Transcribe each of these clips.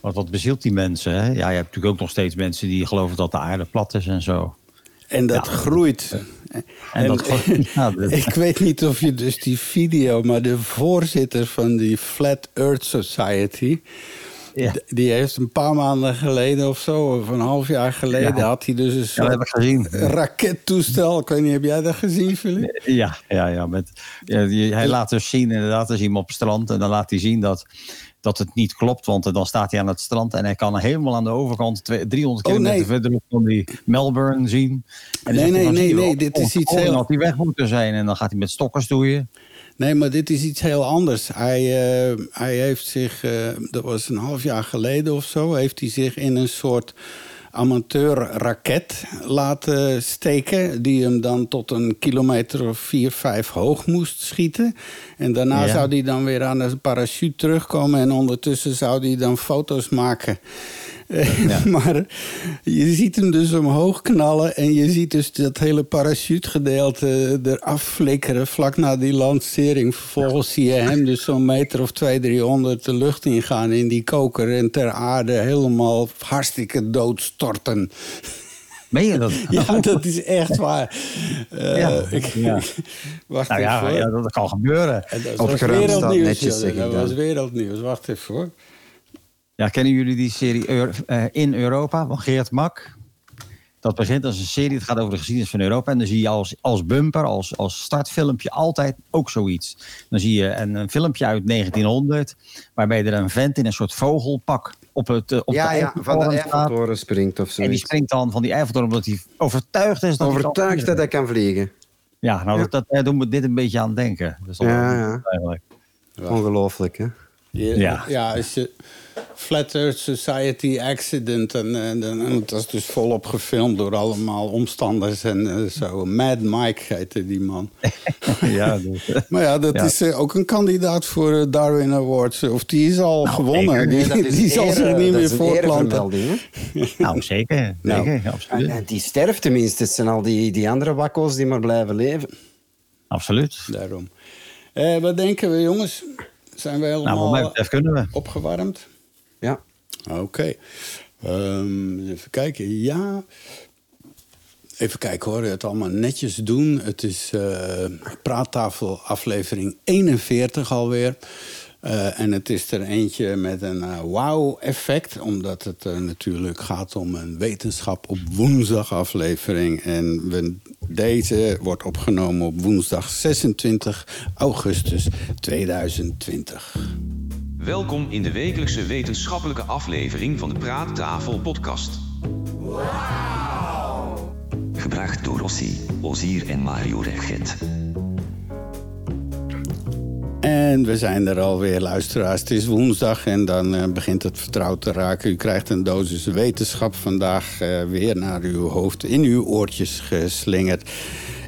wat, wat bezielt die mensen? Hè? Ja, je hebt natuurlijk ook nog steeds mensen die geloven dat de aarde plat is en zo. En dat groeit. En dat groeit- ja, dat- ik weet niet of je dus die video, maar de voorzitter van die Flat Earth Society. Ja. Die heeft een paar maanden geleden of zo, of een half jaar geleden, Ja. had hij dus een soort gezien. rakettoestel. Ik weet niet, heb jij dat gezien, Philip? Ja, ja, ja. Met, hij laat dus zien, inderdaad, je hem op het strand. En dan laat hij zien dat, dat het niet klopt. Want dan staat hij aan het strand en hij kan helemaal aan de overkant, twee- 300 Oh, kilometer nee. verderop van die Melbourne zien. En Nee, nee, nee, nee, dit is iets heel- had hij weg moeten zijn. En dan gaat hij met stokken stoeien. Nee, maar dit is iets heel anders. Hij, eh, hij heeft zich, eh, dat was een half jaar geleden of zo, heeft hij zich in een soort amateurraket laten steken. Die hem dan tot een kilometer of vier, vijf hoog moest schieten. En daarna Ja. zou hij dan weer aan de parachute terugkomen. En ondertussen zou hij dan foto's maken. Maar je ziet hem dus omhoog knallen. En je ziet dus dat hele parachutegedeelte eraf flikkeren vlak na die lancering. Vervolgens zie je hem dus zo'n meter of twee, driehonderd de lucht ingaan in die koker. En ter aarde helemaal hartstikke doodstorten. Meen je dat? Ja, dat is echt waar. Eh, Ja, ik, ja. Wacht Nou ja, even hoor. ja, dat kan gebeuren. En dat was wereldnieuws. netjes, Dat was wereldnieuws. Wacht even hoor. Ja, kennen jullie die serie Eur- eh, In Europa van Geert Mak? Dat begint als een serie, het gaat over de geschiedenis van Europa. En dan zie je als, als bumper, als, als startfilmpje altijd ook zoiets. Dan zie je een, een filmpje uit 1900... waarbij er een vent in een soort vogelpak op, het, eh, op ja, de ja, van de Eiffeltoren springt of zo. En die springt dan van die Eiffeltoren omdat hij overtuigd is dat hij kan Overtuigd vliegen. dat hij kan vliegen. Ja, nou, Dat, dat, daar doen we dit een beetje aan denken. Dat is wel Ja, ja. Ongelooflijk, hè? Ja, Ja. ja als je Flat Earth Society Accident. En, en, en het was dus volop gefilmd door allemaal omstanders en eh, zo. Mad Mike heette die man. ja, dus, Maar ja, dat Ja. is eh, ook een kandidaat voor Darwin Awards. Of die is al gewonnen. zeker. Die, Nee, dat is die zal zich niet dat meer is hè? nou, zeker. Nou. zeker absoluut. En die sterft tenminste. Het zijn al die, die andere wakko's die maar blijven leven. absoluut. Daarom. Eh, wat denken we, jongens? Zijn we Nou, helemaal kunnen we. opgewarmd? Ja. Oké. Ehm, even kijken. Ja. Even kijken hoor. Het allemaal netjes doen. Het is eh, praattafel aflevering 41 alweer. Eh, en het is er eentje met een eh, wow-effect. Omdat het eh, natuurlijk gaat om een wetenschap op woensdag aflevering. En we, deze wordt opgenomen op woensdag 26 augustus 2020. Welkom in de wekelijkse wetenschappelijke aflevering van de Praattafel podcast. Gebracht door Rossi, Ozier en Mario Regget. En we zijn er alweer, luisteraars. Het is woensdag en dan eh, begint het vertrouwd te raken. U krijgt een dosis wetenschap vandaag eh, weer naar uw hoofd, in uw oortjes geslingerd.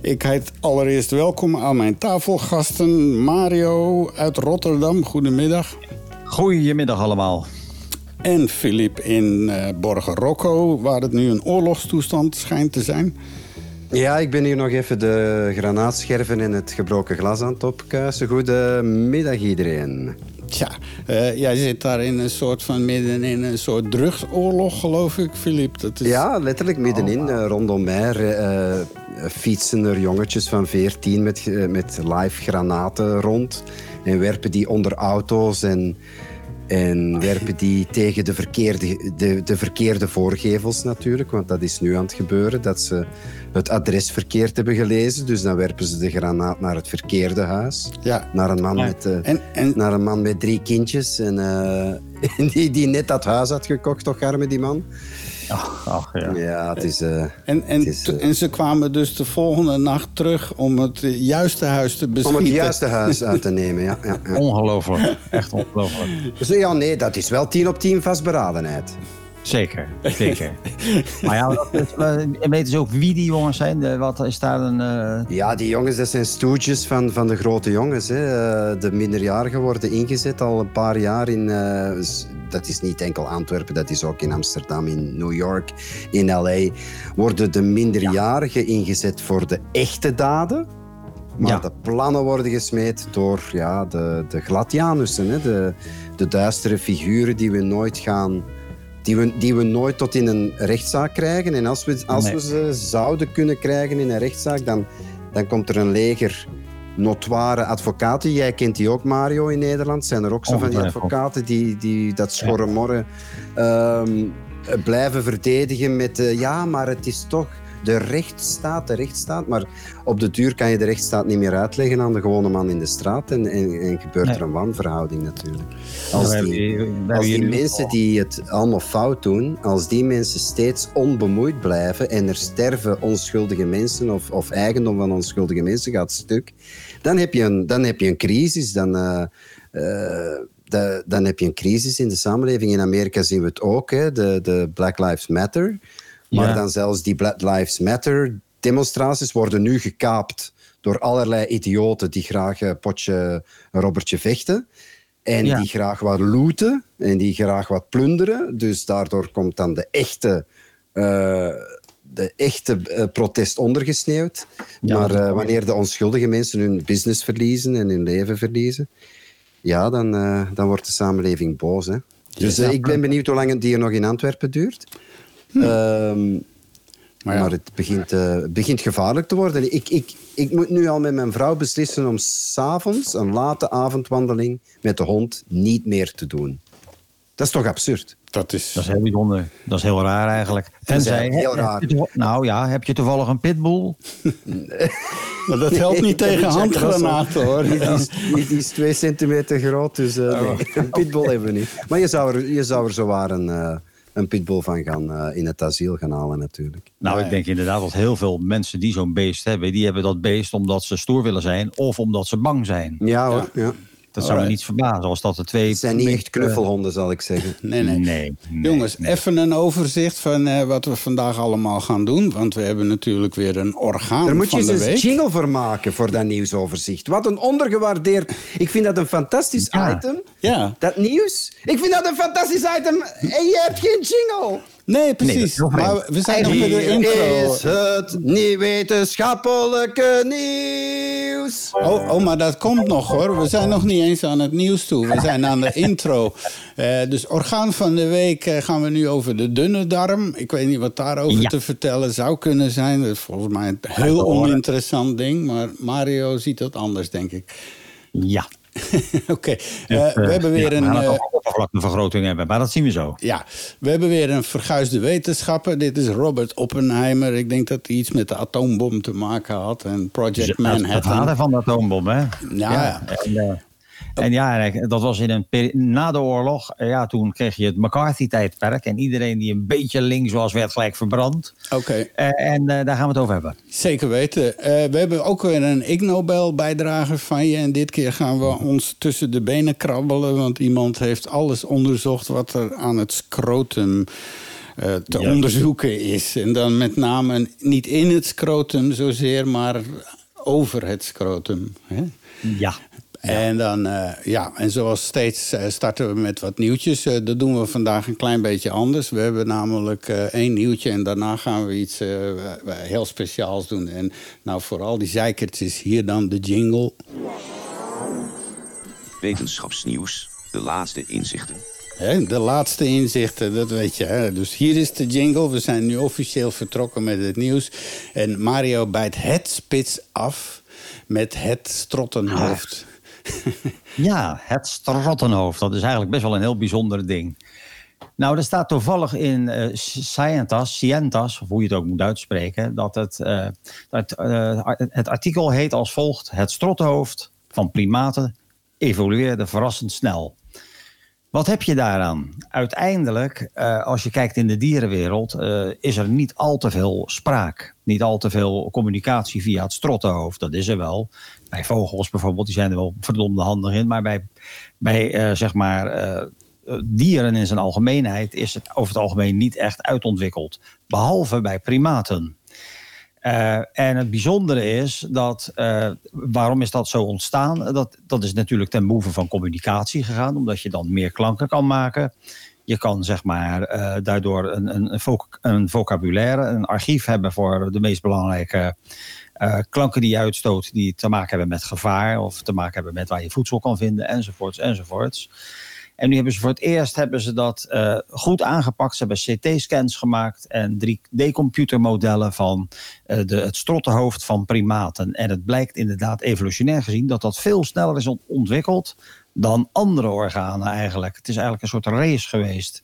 Ik heet allereerst welkom aan mijn tafelgasten. Mario uit Rotterdam, goedemiddag. Goedemiddag allemaal. En Filip in eh Borgerocco, waar het nu een oorlogstoestand schijnt te zijn. Ja, ik ben hier nog even de granaatscherven en het gebroken glas aan het opkuisen. Goedemiddag iedereen. Tja, eh, jij zit daar in een soort van midden in een soort drugsoorlog, geloof ik, Filip. Dat is... Ja, letterlijk middenin. eh, rondom mij eh, eh, fietsen er jongetjes van 14 met, met live granaten rond. En werpen die onder auto's en, en werpen die tegen de verkeerde, de, de verkeerde voorgevels natuurlijk. Want dat is nu aan het gebeuren, dat ze het adres verkeerd hebben gelezen. Dus dan werpen ze de granaat naar het verkeerde huis. Ja. Naar een man, Ja. met, eh, En, en naar een man met drie kindjes. En, eh, die, die net dat huis had gekocht, toch, arme die man? Ach, ach, ja. Ja, het is... eh, En, en, het is, t- eh, en ze kwamen dus de volgende nacht terug om het eh, juiste huis te om beschieten. het juiste huis uit te nemen, ja. ja, ja. Ongelooflijk. Echt ongelooflijk. Dus ja, nee, dat is wel 10 op 10 vastberadenheid. Zeker, zeker. maar ja, weten ze ook wie die jongens zijn? Wat is daar een... eh, Ja, die jongens, dat zijn stoetjes van, van de grote jongens. Hè. Eh, De minderjarigen worden ingezet al een paar jaar in... eh, dat is niet enkel Antwerpen, dat is ook in Amsterdam, in New York, in L.A. Worden de minderjarigen ingezet voor de echte daden. Maar Ja. de plannen worden gesmeed door ja, de, de gladianussen, hè, de, de duistere figuren die we nooit gaan. Die we, die we nooit tot in een rechtszaak krijgen. En als we, als Nee. we ze zouden kunnen krijgen in een rechtszaak, dan, dan komt er een leger notoire advocaten. Jij kent die ook, Mario, in Nederland. Zijn er ook zo van die advocaten die, die dat schorre morren ehm, blijven verdedigen met... eh, ja, maar het is toch de rechtsstaat, de rechtsstaat. Maar op de duur kan je de rechtsstaat niet meer uitleggen aan de gewone man in de straat. En, en, en gebeurt Nee. er een wanverhouding natuurlijk. Als die, als die mensen die het allemaal fout doen, als die mensen steeds onbemoeid blijven en er sterven onschuldige mensen of, of eigendom van onschuldige mensen gaat stuk, dan heb je een, dan heb je een crisis. Dan, eh, eh, de- dan heb je een crisis in de samenleving. In Amerika zien we het ook, hè, de, de Black Lives Matter. Maar dan zelfs die Black Lives Matter demonstraties worden nu gekaapt door allerlei idioten die graag een potje een robbertje vechten. En Ja. die graag wat looten en die graag wat plunderen. Dus daardoor komt dan de echte, eh, de echte eh, protest ondergesneeuwd. Ja, maar eh, wanneer de onschuldige mensen hun business verliezen en hun leven verliezen, ja, dan, eh, dan wordt de samenleving boos. Hè? Dus eh, ik ben benieuwd hoe lang het hier nog in Antwerpen duurt. Ehm, Maar maar, ja. het begint, eh, begint gevaarlijk te worden. Ik, ik, ik moet nu al met mijn vrouw beslissen om s'avonds een late avondwandeling met de hond niet meer te doen. Dat is toch absurd? Dat is... Dat is heel bijzonder. Dat is heel raar eigenlijk. Tenzij, heel heb- raar. heb je toeval- nou ja, heb je toevallig een pitbull? Maar dat helpt niet tegen handgranaten, hoor. Die is, die, is twee centimeter groot, dus eh, nee, een pitbull hebben we niet. Maar je zou er, je zou er zowaar een, eh, een pitbull van gaan eh, in het asiel gaan halen natuurlijk. Nou, ik denk inderdaad dat heel veel mensen die zo'n beest hebben, die hebben dat beest omdat ze stoer willen zijn of omdat ze bang zijn. Ja hoor, ja. Dat zou me niet verbazen als dat de twee... Het zijn niet echt knuffelhonden, zal ik zeggen. Nee, nee. Nee, nee, Jongens, nee. even een overzicht van eh, wat we vandaag allemaal gaan doen. Want we hebben natuurlijk weer een orgaan Daar moet je eens een jingle voor maken, voor dat nieuwsoverzicht. Wat een ondergewaardeerd... Ik vind dat een fantastisch Ja. item. Ja. Dat nieuws. Ik vind dat een fantastisch item. En je hebt geen jingle. Nee, precies. maar we zijn nog met de intro. is het niet wetenschappelijke nieuws. Oh, oh, maar dat komt nog hoor. We zijn nog niet eens aan het nieuws toe. We zijn aan de intro. Eh, dus orgaan van de week eh, gaan we nu over de dunne darm. Ik weet niet wat daarover Ja. te vertellen zou kunnen zijn. Dat is volgens mij een heel oninteressant ding. Maar Mario ziet dat anders, denk ik. Ja. Oké, Dus, eh, we eh, hebben weer ja, een... We gaan eh, oppervlaktevergroting hebben, maar dat zien we zo. Ja, we hebben weer een verguisde wetenschapper. Dit is Robert Oppenheimer. Ik denk dat hij iets met de atoombom te maken had. En Project Dus, Het Manhattan. vader van de atoombom, hè? Ja. En, eh, en ja, dat was in een na de oorlog. eh, Ja, toen kreeg je het McCarthy-tijdperk. En iedereen die een beetje links was, werd gelijk verbrand. Oké, Eh, en eh, daar gaan we het over hebben. zeker weten. We hebben ook weer een Ig Nobel bijdrage van je. En dit keer gaan we ons tussen de benen krabbelen. Want iemand heeft alles onderzocht wat er aan het scrotum te Ja. onderzoeken is. En dan met name niet in het scrotum zozeer, maar over het scrotum. Hè? Ja. En dan, eh, ja, en zoals steeds eh, starten we met wat nieuwtjes. Eh, dat doen we vandaag een klein beetje anders. We hebben namelijk eh, één nieuwtje en daarna gaan we iets eh, heel speciaals doen. En nou, voor al die zeikertjes, hier dan de jingle. Wetenschapsnieuws, de laatste inzichten. Hè, de laatste inzichten, dat weet je. Hè? Dus hier is de jingle. We zijn nu officieel vertrokken met het nieuws. En Mario bijt het spits af met het strottenhoofd. Ja, het strottenhoofd. Dat is eigenlijk best wel een heel bijzonder ding. Nou, er staat toevallig in eh Scientas, Scientas, of hoe je het ook moet uitspreken, dat het, eh, dat, eh, het artikel heet als volgt: Het strottenhoofd van primaten evolueerde verrassend snel. Wat heb je daaraan? Uiteindelijk, als je kijkt in de dierenwereld, is er niet al te veel spraak. Niet al te veel communicatie via het strottenhoofd. Dat is er wel. Bij vogels bijvoorbeeld, die zijn er wel verdomde handig in. Maar bij, bij eh, zeg maar, eh, dieren in zijn algemeenheid is het over het algemeen niet echt uitontwikkeld. Behalve bij primaten. Eh, en het bijzondere is dat, waarom is dat zo ontstaan? Dat, dat is natuurlijk ten behoeve van communicatie gegaan, omdat je dan meer klanken kan maken. Je kan zeg maar daardoor een, een, een vocabulaire, een archief hebben voor de meest belangrijke eh, klanken die je uitstoot, die te maken hebben met gevaar of te maken hebben met waar je voedsel kan vinden, enzovoorts, enzovoorts. En nu hebben ze voor het eerst hebben ze dat eh, goed aangepakt. Ze hebben CT-scans gemaakt en 3D-computermodellen van eh, de, het strottenhoofd van primaten. En het blijkt inderdaad evolutionair gezien dat dat veel sneller is ont- ontwikkeld dan andere organen eigenlijk. Het is eigenlijk een soort race geweest.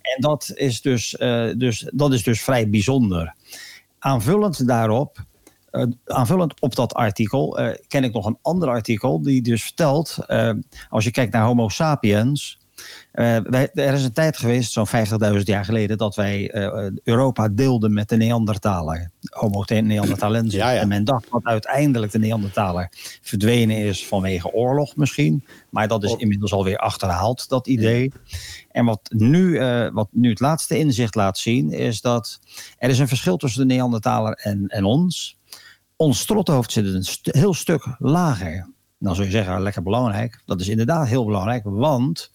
En dat is, dus, dus, dat is dus vrij bijzonder. Aanvullend daarop, eh, aanvullend op dat artikel, eh, ken ik nog een ander artikel die dus vertelt, eh, als je kijkt naar Homo sapiens. wij, er is een tijd geweest, zo'n 50.000 jaar geleden, dat wij Europa deelden met de Neandertaler. Homo neanderthalensis. Ja, ja. En men dacht dat uiteindelijk de Neandertaler verdwenen is vanwege oorlog misschien. Maar dat is inmiddels alweer achterhaald, dat idee. En wat nu, wat nu het laatste inzicht laat zien, is dat er is een verschil tussen de Neandertaler en, en ons. Ons strottenhoofd zit een st- heel stuk lager. Dan zul je zeggen, lekker belangrijk. Dat is inderdaad heel belangrijk, want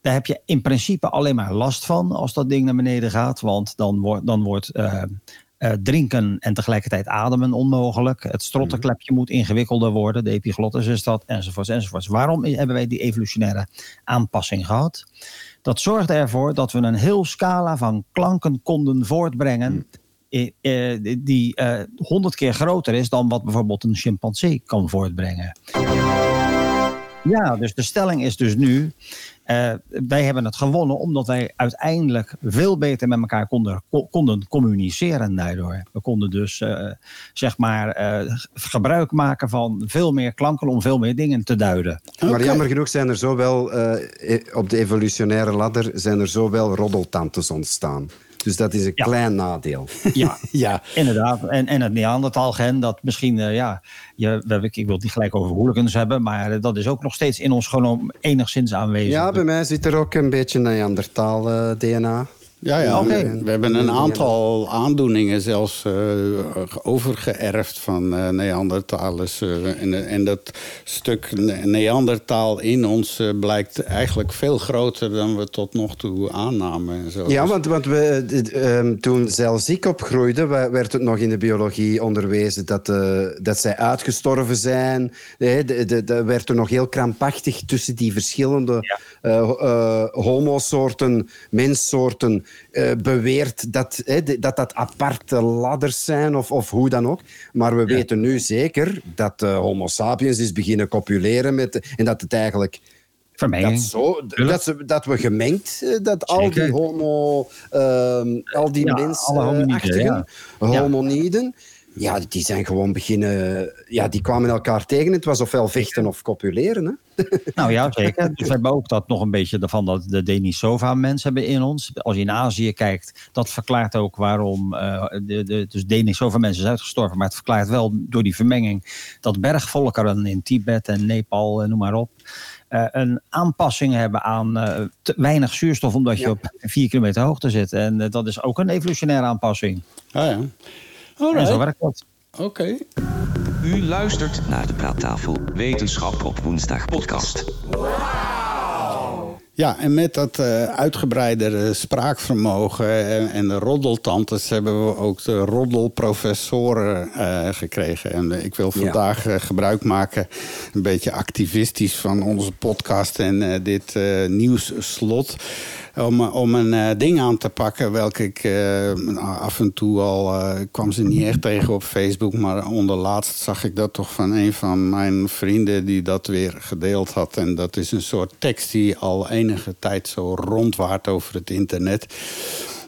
daar heb je in principe alleen maar last van als dat ding naar beneden gaat. Want dan wordt, dan wordt eh, eh, drinken en tegelijkertijd ademen onmogelijk. Het strottenklepje moet ingewikkelder worden. De epiglottis is dat, enzovoorts, enzovoorts. Waarom hebben wij die evolutionaire aanpassing gehad? Dat zorgde ervoor dat we een heel scala van klanken konden voortbrengen. eh, die honderd keer groter is dan wat bijvoorbeeld een chimpansee kan voortbrengen. Ja, dus de stelling is dus nu. eh, wij hebben het gewonnen omdat wij uiteindelijk veel beter met elkaar konden, ko- konden communiceren daardoor. We konden dus eh, zeg maar eh, gebruik maken van veel meer klanken om veel meer dingen te duiden. Maar jammer genoeg zijn er zowel eh, op de evolutionaire ladder zijn er zowel roddeltantes ontstaan. Dus dat is een Ja. klein nadeel. Ja, Ja, inderdaad. En, en het Neandertalgen, dat misschien, eh, ja, je, we ik wil het niet gelijk over hooligans hebben, maar eh, dat is ook nog steeds in ons genoom enigszins aanwezig. Ja, bij mij zit er ook een beetje Neandertaal-DNA. Ja, ja. We hebben een aantal aandoeningen zelfs eh, overgeërfd van Neandertalers. eh, en, en dat stuk Ne- Neandertaal in ons blijkt eigenlijk veel groter dan we tot nog toe aannamen. En zo. Ja, Dus- want, want we, ehm, toen zelfs ik opgroeide, werd het nog in de biologie onderwezen dat, dat zij uitgestorven zijn. De- de- de- werd er nog heel krampachtig tussen die verschillende eh, homosoorten, menssoorten, eh, beweerd dat, dat dat aparte ladders zijn of, of hoe dan ook. Maar we weten nu zeker dat eh, Homo sapiens is beginnen copuleren met, en dat het eigenlijk dat, zo, dat, ze, dat we gemengd, eh, dat al die homo, ehm, al die Ja, mensen, alle hominiden, achtigen, ja. homoniden, ja, die zijn gewoon beginnen, ja, die kwamen elkaar tegen. Het was ofwel vechten of copuleren. Hè? Nou ja, zeker. Dus we hebben ook dat nog een beetje van dat de Denisova-mensen hebben in ons. Als je in Azië kijkt, dat verklaart ook waarom eh, de, de, dus Denisova-mensen zijn uitgestorven. Maar het verklaart wel door die vermenging dat bergvolkeren in Tibet en Nepal, eh, noem maar op, eh, een aanpassing hebben aan eh, te weinig zuurstof, omdat je Ja. op vier kilometer hoogte zit. En dat is ook een evolutionaire aanpassing. Ah, ja. En zo Alright, werkt dat. oké. U luistert Naar de praattafel. Wetenschap op woensdag podcast. Ja, en met dat eh uitgebreidere spraakvermogen en, en de roddeltantes hebben we ook de roddelprofessoren eh, gekregen. En eh, ik wil Ja. vandaag eh, gebruik maken, een beetje activistisch van onze podcast en eh, dit eh, nieuwsslot. Om, een eh, ding aan te pakken, welke ik eh, af en toe al eh, kwam ze niet echt tegen op Facebook, maar onderlaatst zag ik dat toch van een van mijn vrienden die dat weer gedeeld had. En dat is een soort tekst die al enige tijd zo rondwaart over het internet.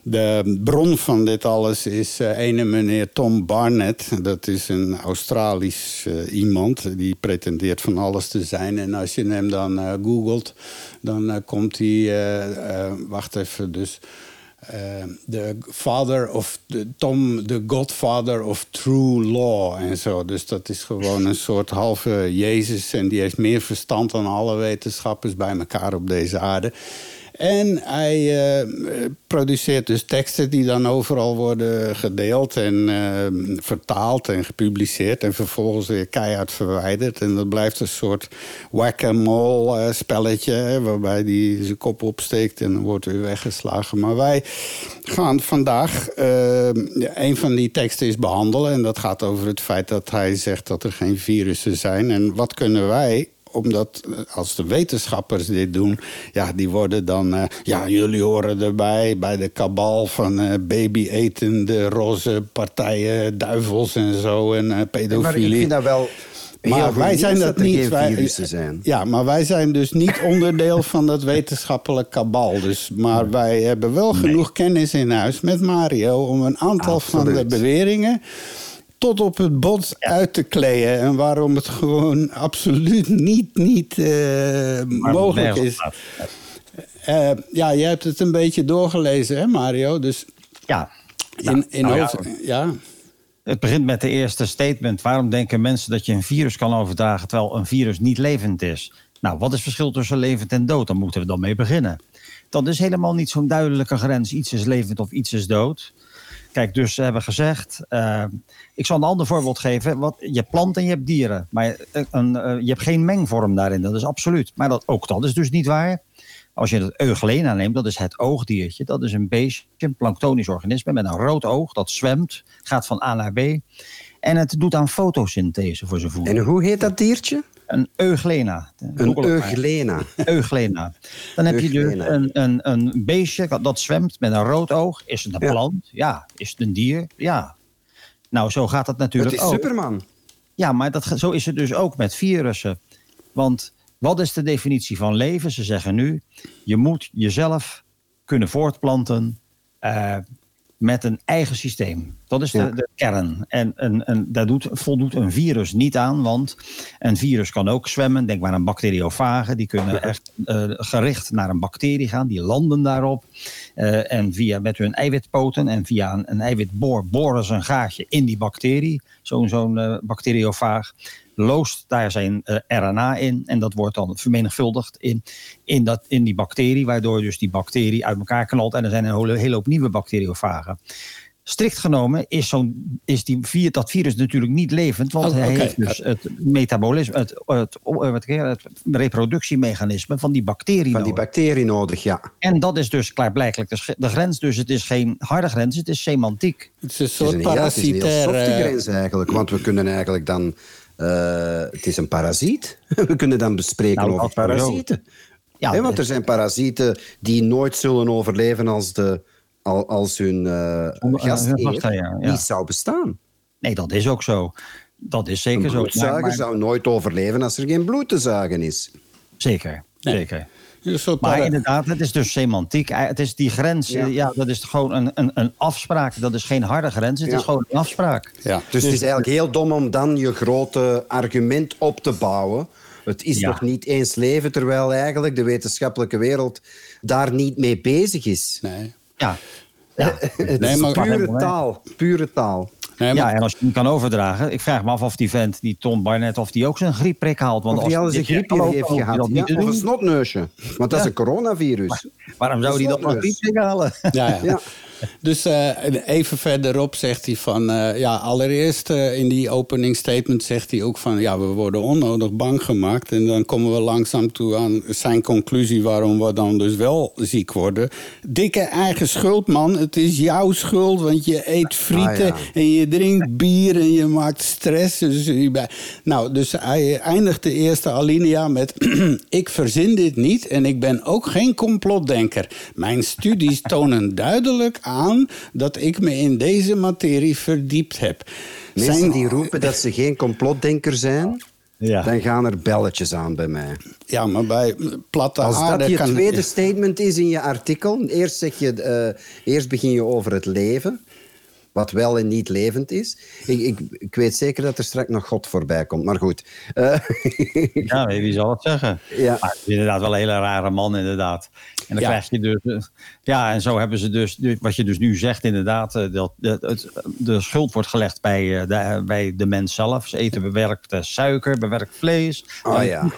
De bron van dit alles is eh, ene meneer Tom Barnett. Dat is een Australisch eh, iemand die pretendeert van alles te zijn. En als je hem dan eh, googelt, dan komt hij... wacht even, dus... De father of the, Tom, the godfather of true law en zo. Dus dat is gewoon een soort halve Jezus. En die heeft meer verstand dan alle wetenschappers bij elkaar op deze aarde. En hij eh, produceert dus teksten die dan overal worden gedeeld en eh, vertaald en gepubliceerd. En vervolgens weer keihard verwijderd. En dat blijft een soort whack-a-mole eh, spelletje. waarbij hij zijn kop opsteekt en wordt weer weggeslagen. Maar wij gaan vandaag een van die teksten is behandelen. En dat gaat over het feit dat hij zegt dat er geen virussen zijn. En wat kunnen wij omdat eh, als de wetenschappers dit doen, ja, die worden dan, eh, ja, jullie horen erbij bij de kabal van eh baby-etende roze partijen, duivels en zo en eh, Maar ik vind dat wel Maar wij zijn dat er niet. Wij, zijn. Ja, maar wij zijn dus niet onderdeel van dat wetenschappelijk kabal. Dus, maar wij hebben wel genoeg kennis in huis met Mario om een aantal van de beweringen tot op het bot uit te kleden. En waarom het gewoon absoluut niet, niet eh, mogelijk is. Eh, ja, jij hebt het een beetje doorgelezen, hè, Mario? Dus Ja, in, in nou ja, hoofd- ja. Het begint met de eerste statement. Waarom denken mensen dat je een virus kan overdragen terwijl een virus niet levend is? Nou, wat is het verschil tussen levend en dood? Dan moeten we dan mee beginnen. Dat is helemaal niet zo'n duidelijke grens. Iets is levend of iets is dood. Kijk, dus ze hebben gezegd. eh, ik zal een ander voorbeeld geven. Wat, je hebt planten en je hebt dieren. Maar eh, een, eh, je hebt geen mengvorm daarin. Dat is absoluut. Maar dat, ook dat is dus niet waar. Als je het euglena neemt, dat is het oogdiertje. Dat is een beestje, een planktonisch organisme met een rood oog. Dat zwemt, gaat van A naar B. En het doet aan fotosynthese voor zijn voer. En hoe heet dat diertje? Een euglena. Een het euglena. Euglena. Dan heb je dus een, een, een beestje dat- dat zwemt met een rood oog. Is het een Ja. plant? Ja. Is het een dier? Ja. Nou, zo gaat het Het natuurlijk is ook. Superman. Ja, maar dat, zo is het dus ook met virussen. Want wat is de definitie van leven? Ze zeggen nu, je moet jezelf kunnen voortplanten eh, met een eigen systeem. Dat is de, Ja. de kern. En, en, en daar doet, voldoet een virus niet aan, want een virus kan ook zwemmen. Denk maar aan bacteriofagen. Die kunnen echt eh, gericht naar een bacterie gaan. Die landen daarop. Eh, en via, met hun eiwitpoten en via een, een eiwitboor boren ze een gaatje in die bacterie. Zo'n zo'n eh, bacteriofaag. Loost daar zijn eh, RNA in. En dat wordt dan vermenigvuldigd in, in, dat, in die bacterie. Waardoor dus die bacterie uit elkaar knalt. En er zijn een hele, hele hoop nieuwe bacteriofagen. Strikt genomen is, zo'n, is die, dat virus natuurlijk niet levend. Want Oh, hij heeft dus het metabolisme, het, het, het, het reproductiemechanisme van die bacterie Van die bacterie nodig, ja. En dat is dus klaarblijkelijk de, de grens. Dus het is geen harde grens, het is semantiek. Het is een soort een, ja, het is een heel softe parasitair... eh, grens eigenlijk. Want we kunnen eigenlijk dan... eh, het is een parasiet. We kunnen dan bespreken Nou, over parasieten. Ja, want er zijn parasieten die nooit zullen overleven als, de, al- als hun gastheer ja. niet zou bestaan. Nee, dat is ook zo. Dat is zeker Een zo. bloedzuiger Maar- maar- zou nooit overleven als er geen bloed te zuigen is. Zeker, Nee. zeker. Soort Maar para- inderdaad, het is dus semantiek. Eh, Het is die grens, Ja. ja, dat is gewoon een, een, een afspraak. Dat is geen harde grens, het Ja. is gewoon een afspraak. ja. Dus, het is eigenlijk heel dom om dan je grote argument op te bouwen. Het is Ja. nog niet eens leven, terwijl eigenlijk de wetenschappelijke wereld daar niet mee bezig is. Nee. Ja, ja. Het Nee, is maar- pure taal. Pure taal. Nee, ja, en als je hem kan overdragen. Ik vraag me af of die vent, die Tom Barnett, of die ook zijn griepprik haalt. Want Of die al als een dit griepje jaar heeft gehad. dat niet Ja, of een snotneusje. Want dat is een coronavirus. Waarom zou hij dan een Snotneus. grieprik halen? ja, ja. Dus eh, even verderop zegt hij van... eh, ja, allereerst eh, in die opening statement zegt hij ook van... ja, we worden onnodig bang gemaakt. En dan komen we langzaam toe aan zijn conclusie... waarom we dan dus wel ziek worden. Dikke eigen schuld, man. Het is jouw schuld, want je eet frieten... Ah, ja. en je drinkt bier en je maakt stress. Dus, je nou, dus hij eindigt de eerste alinea met... ik verzin dit niet en ik ben ook geen complotdenker. Mijn studies tonen duidelijk aan dat ik me in deze materie verdiept heb. Mensen Zijn- die roepen dat ze geen complotdenker zijn, Ja. dan gaan er belletjes aan bij mij. Ja, maar bij platte Als aarde dat je kan... tweede statement is in je artikel, eerst, zeg je, eh, eerst begin je over het leven, wat wel en niet levend is. Ik, ik, ik weet zeker dat er straks nog God voorbij komt, maar goed. Eh, Ja, wie zal het zeggen? Ja. Maar het is inderdaad wel een hele rare man, inderdaad. En dan Ja. krijg je dus... eh, Ja, en zo hebben ze dus... Wat je dus nu zegt, inderdaad... eh, Dat, dat, het, de schuld wordt gelegd bij, eh, de, bij de mens zelf. Ze eten bewerkt suiker, bewerkt vlees. Oh, ja.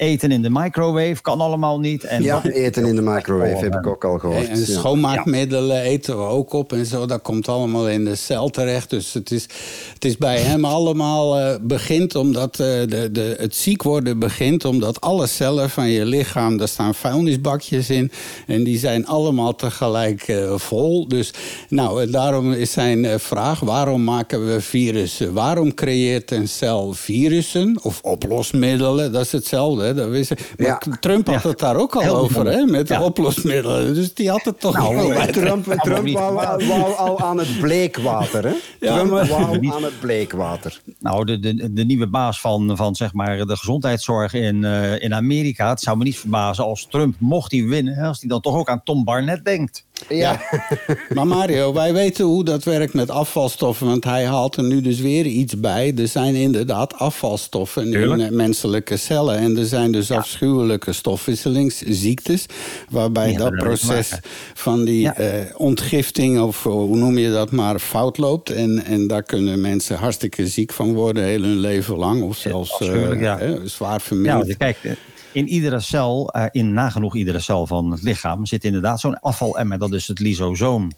Eten in de microwave kan allemaal niet. En ja, eten in de microwave heb ik ook al gehoord. En Ja. schoonmaakmiddelen eten we ook op en zo. Dat komt allemaal in de cel terecht. Dus het is, het is bij hem allemaal eh, begint omdat eh, de, de, het ziek worden begint omdat alle cellen van je lichaam, daar staan vuilnisbakjes in. En die zijn allemaal tegelijk eh, vol. Dus nou, en daarom is zijn eh, vraag: waarom maken we virussen? Waarom creëert een cel virussen of oplosmiddelen? Dat is hetzelfde. Hè? Dat wist, maar Ja. Trump had Ja. het daar ook al Heel over, hè? Met de Ja. oplosmiddelen. Dus die had het toch Nou, bij. Trump, Trump wou, wou al aan het bleekwater, hè? Ja, Trump maar- wou aan het bleekwater. Nou, de, de, de nieuwe baas van, van zeg maar, de gezondheidszorg in, eh, in Amerika. Het zou me niet verbazen als Trump, mocht hij winnen, hè, als hij dan toch ook aan Tom Barnett denkt. Ja. Maar Mario, wij weten hoe dat werkt met afvalstoffen. Want hij haalt er nu dus weer iets bij. Er zijn inderdaad afvalstoffen in Tuurlijk. eh, menselijke cellen. En er zijn dus afschuwelijke stofwisselingsziektes. Waarbij dat proces van die Ja. eh, ontgifting, of eh, hoe noem je dat maar, fout loopt. En, en daar kunnen mensen hartstikke ziek van worden, heel hun leven lang. Of zelfs ja. zwaar Ja, verminderd. want kijk, in iedere cel, eh, in nagenoeg iedere cel van het lichaam, zit inderdaad zo'n afvalemmer. Dat is het lysosoom.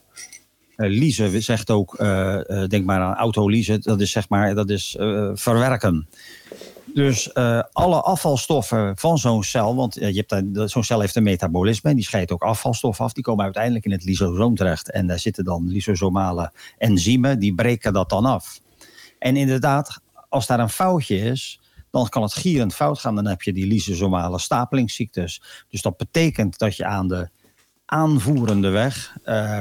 Lyse zegt ook, eh, denk maar aan autolyse, dat is zeg maar, dat is verwerken. Dus alle afvalstoffen van zo'n cel, want je hebt zo'n cel heeft een metabolisme en die scheidt ook afvalstoffen af. Die komen uiteindelijk in het lysosoom terecht. En daar zitten dan lysosomale enzymen, die breken dat dan af. En inderdaad, als daar een foutje is, dan kan het gierend fout gaan. Dan heb je die lysosomale stapelingsziektes. Dus dat betekent dat je aan de aanvoerende weg, eh,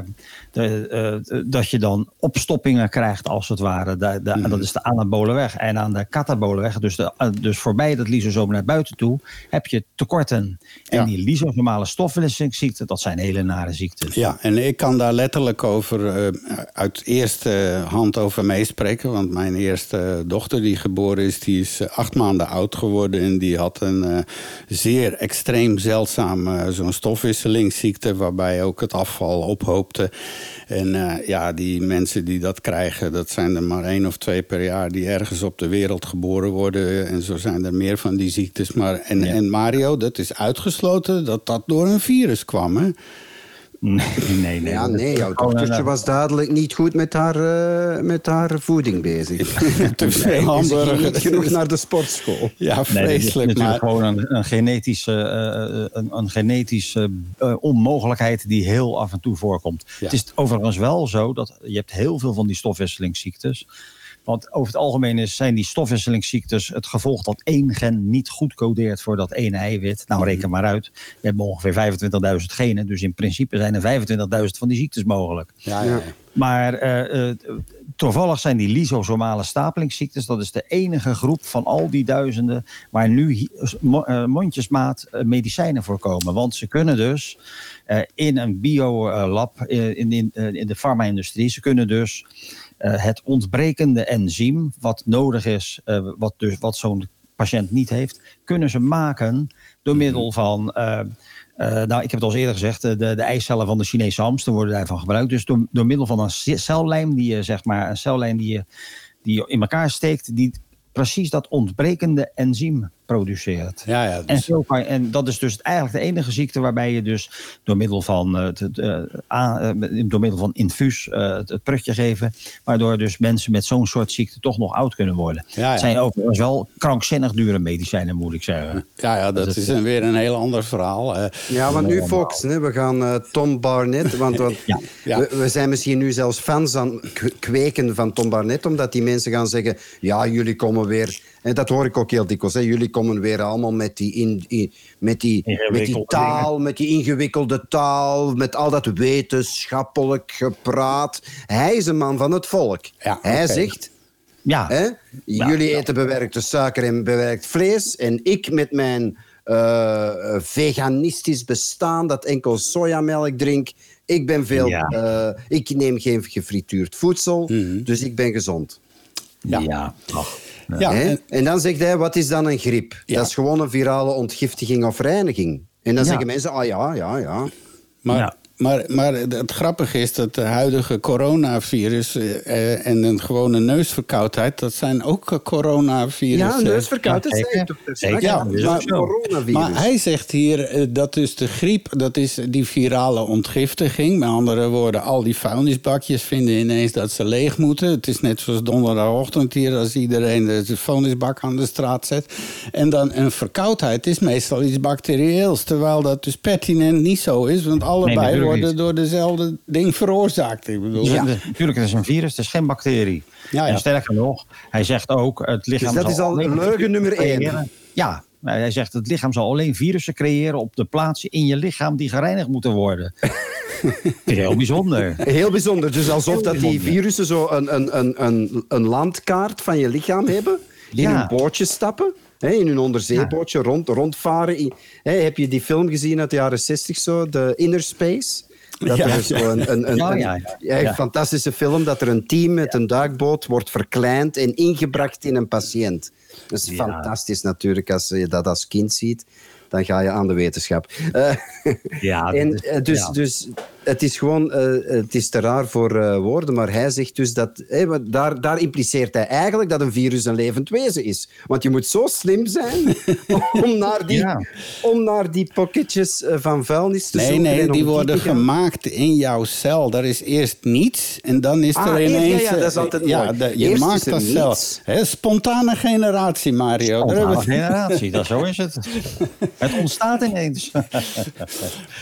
de, eh, dat je dan opstoppingen krijgt als het ware. De, de- Dat is de anabole weg. En aan de katabole weg, dus, de, eh, dus voorbij dat lysosoom naar buiten toe, heb je tekorten. En Ja. die lysosomale stofwisselingsziekten, dat zijn hele nare ziektes. Ja, en ik kan daar letterlijk over uit eerste hand over meespreken. Want mijn eerste dochter die geboren is, die is acht maanden oud geworden. En die had een zeer extreem zeldzaam zo'n stofwisselingsziekte. Waarbij ook het afval ophoopte. En eh, ja, die mensen die dat krijgen, dat zijn er maar één of twee per jaar die ergens op de wereld geboren worden. En zo zijn er meer van die ziektes. Maar, en, Ja. en Mario, dat is uitgesloten dat dat door een virus kwam, hè? Nee, nee, nee. Ja, nee, jouw dochtertje eh, was duidelijk niet goed met haar, eh, met haar voeding bezig. Te veel Ze ging hamburgers. niet genoeg naar de sportschool. Ja, Nee, vreselijk. natuurlijk maar gewoon een, een genetische, eh, een, een genetische onmogelijkheid die heel af en toe voorkomt. Ja. Het is overigens wel zo dat je hebt heel veel van die stofwisselingsziektes. Want over het algemeen is, zijn die stofwisselingsziektes het gevolg dat één gen niet goed codeert voor dat ene eiwit. Nou, reken maar uit. We hebben ongeveer 25.000 genen. Dus in principe zijn er 25.000 van die ziektes mogelijk. ja, ja. Maar eh, eh, toevallig zijn die lysosomale stapelingsziektes, dat is de enige groep van al die duizenden waar nu eh, mondjesmaat medicijnen voor komen. Want ze kunnen dus eh, in een biolab, in, in, in de farma-industrie, ze kunnen dus het ontbrekende enzym, wat nodig is, eh, wat, dus, wat zo'n patiënt niet heeft, kunnen ze maken door middel van. eh, eh, nou, ik heb het al eerder gezegd, eh, de, de eicellen van de Chinese hamster worden daarvan gebruikt. Dus door, door middel van een ce- cellijm die je, zeg maar, een cellijn die je, die je in elkaar steekt, die precies dat ontbrekende enzym produceert. ja, ja, En, dus- zo kan en dat is dus eigenlijk de enige ziekte waarbij je dus door middel van, eh, het, het, eh, a- eh, door middel van infuus eh, het, het prutje geven, waardoor dus mensen met zo'n soort ziekte toch nog oud kunnen worden. Ja, ja. Het zijn overigens wel krankzinnig dure medicijnen, moet ik zeggen. ja, ja, dat Dat is een, weer een heel ander verhaal. eh. Ja, want nu Fox, hè, we gaan Tom Barnett. Want, want Ja. Ja. We, we zijn misschien nu zelfs fans aan kweken van Tom Barnett, omdat die mensen gaan zeggen: Ja, jullie komen weer. En dat hoor ik ook heel dikwijls. Hè, jullie komen weer allemaal met die, in, in- met die, met die taal, met die ingewikkelde taal, met al dat wetenschappelijk gepraat. Hij is een man van het volk. Ja, Hij zegt. Ja, Hè? Ja, Jullie ja. eten bewerkte suiker en bewerkt vlees. En ik met mijn eh, veganistisch bestaan, dat enkel sojamelk drink. Ik ben veel. Ja. eh, ik neem geen gefrituurd voedsel, Mhm. dus ik ben gezond. ja. Ja. Ja, en- En dan zegt hij, wat is dan een griep? Ja. Dat is gewoon een virale ontgiftiging of reiniging. En dan Ja. zeggen mensen, ah ja, ja, ja. maar, Ja. Maar, maar het grappige is dat de huidige coronavirus eh, en een gewone neusverkoudheid, dat zijn ook. Ja, neusverkoudheid. Ja, zeker. dat is Zeker. Ja, dat is maar- coronavirus. Maar hij zegt hier eh, dat dus de griep, dat is die virale ontgiftiging. Met andere woorden, al die vuilnisbakjes vinden ineens dat ze leeg moeten. Het is net zoals donderdagochtend hier als iedereen de vuilnisbak aan de straat zet. En dan een verkoudheid is meestal iets bacterieels. Terwijl dat dus pertinent niet zo is. Want allebei worden niet. door dezelfde ding veroorzaakt. Ik bedoel, Ja. Natuurlijk, het is een virus, het is geen bacterie. Ja, ja. En sterker nog, hij zegt ook, het lichaam Dus dat zal is al leugen nummer één. Ja, hij zegt, het lichaam zal alleen virussen creëren op de plaatsen in je lichaam die gereinigd moeten worden. Heel bijzonder. Heel bijzonder. Dus alsof Heel dat die virussen zo een, een, een, een, een landkaart van je lichaam hebben. In Ja. hun bootje stappen. In hun onderzeebootje rond, rondvaren. Heb je die film gezien uit de jaren 60 zo? De Inner Space? Dat Ja, er zo een, een, een, Ja, een- ja, ja. ja, Ja. fantastische film dat er een team met een duikboot wordt verkleind en ingebracht in een patiënt. Dat is Ja. fantastisch natuurlijk als je dat als kind ziet. Dan ga je aan de wetenschap. Eh, Ja, dat en, is- eh, dus, ja. dus het is gewoon eh, het is te raar voor eh, woorden, maar hij zegt dus dat. daar, daar impliceert hij eigenlijk dat een virus een levend wezen is. Want je moet zo slim zijn om naar die, Ja. om naar die pocketjes van vuilnis te Nee, zoeken. en nee, om die worden gemaakt in jouw cel. Daar is eerst niets en dan is Ah, er eerst- ja, ineens... ja, dat is altijd ja, mooi. de- je Eerst maakt dat. Hè, spontane generatie, Mario. Spontane generatie, dat, zo is het. Het ontstaat ineens.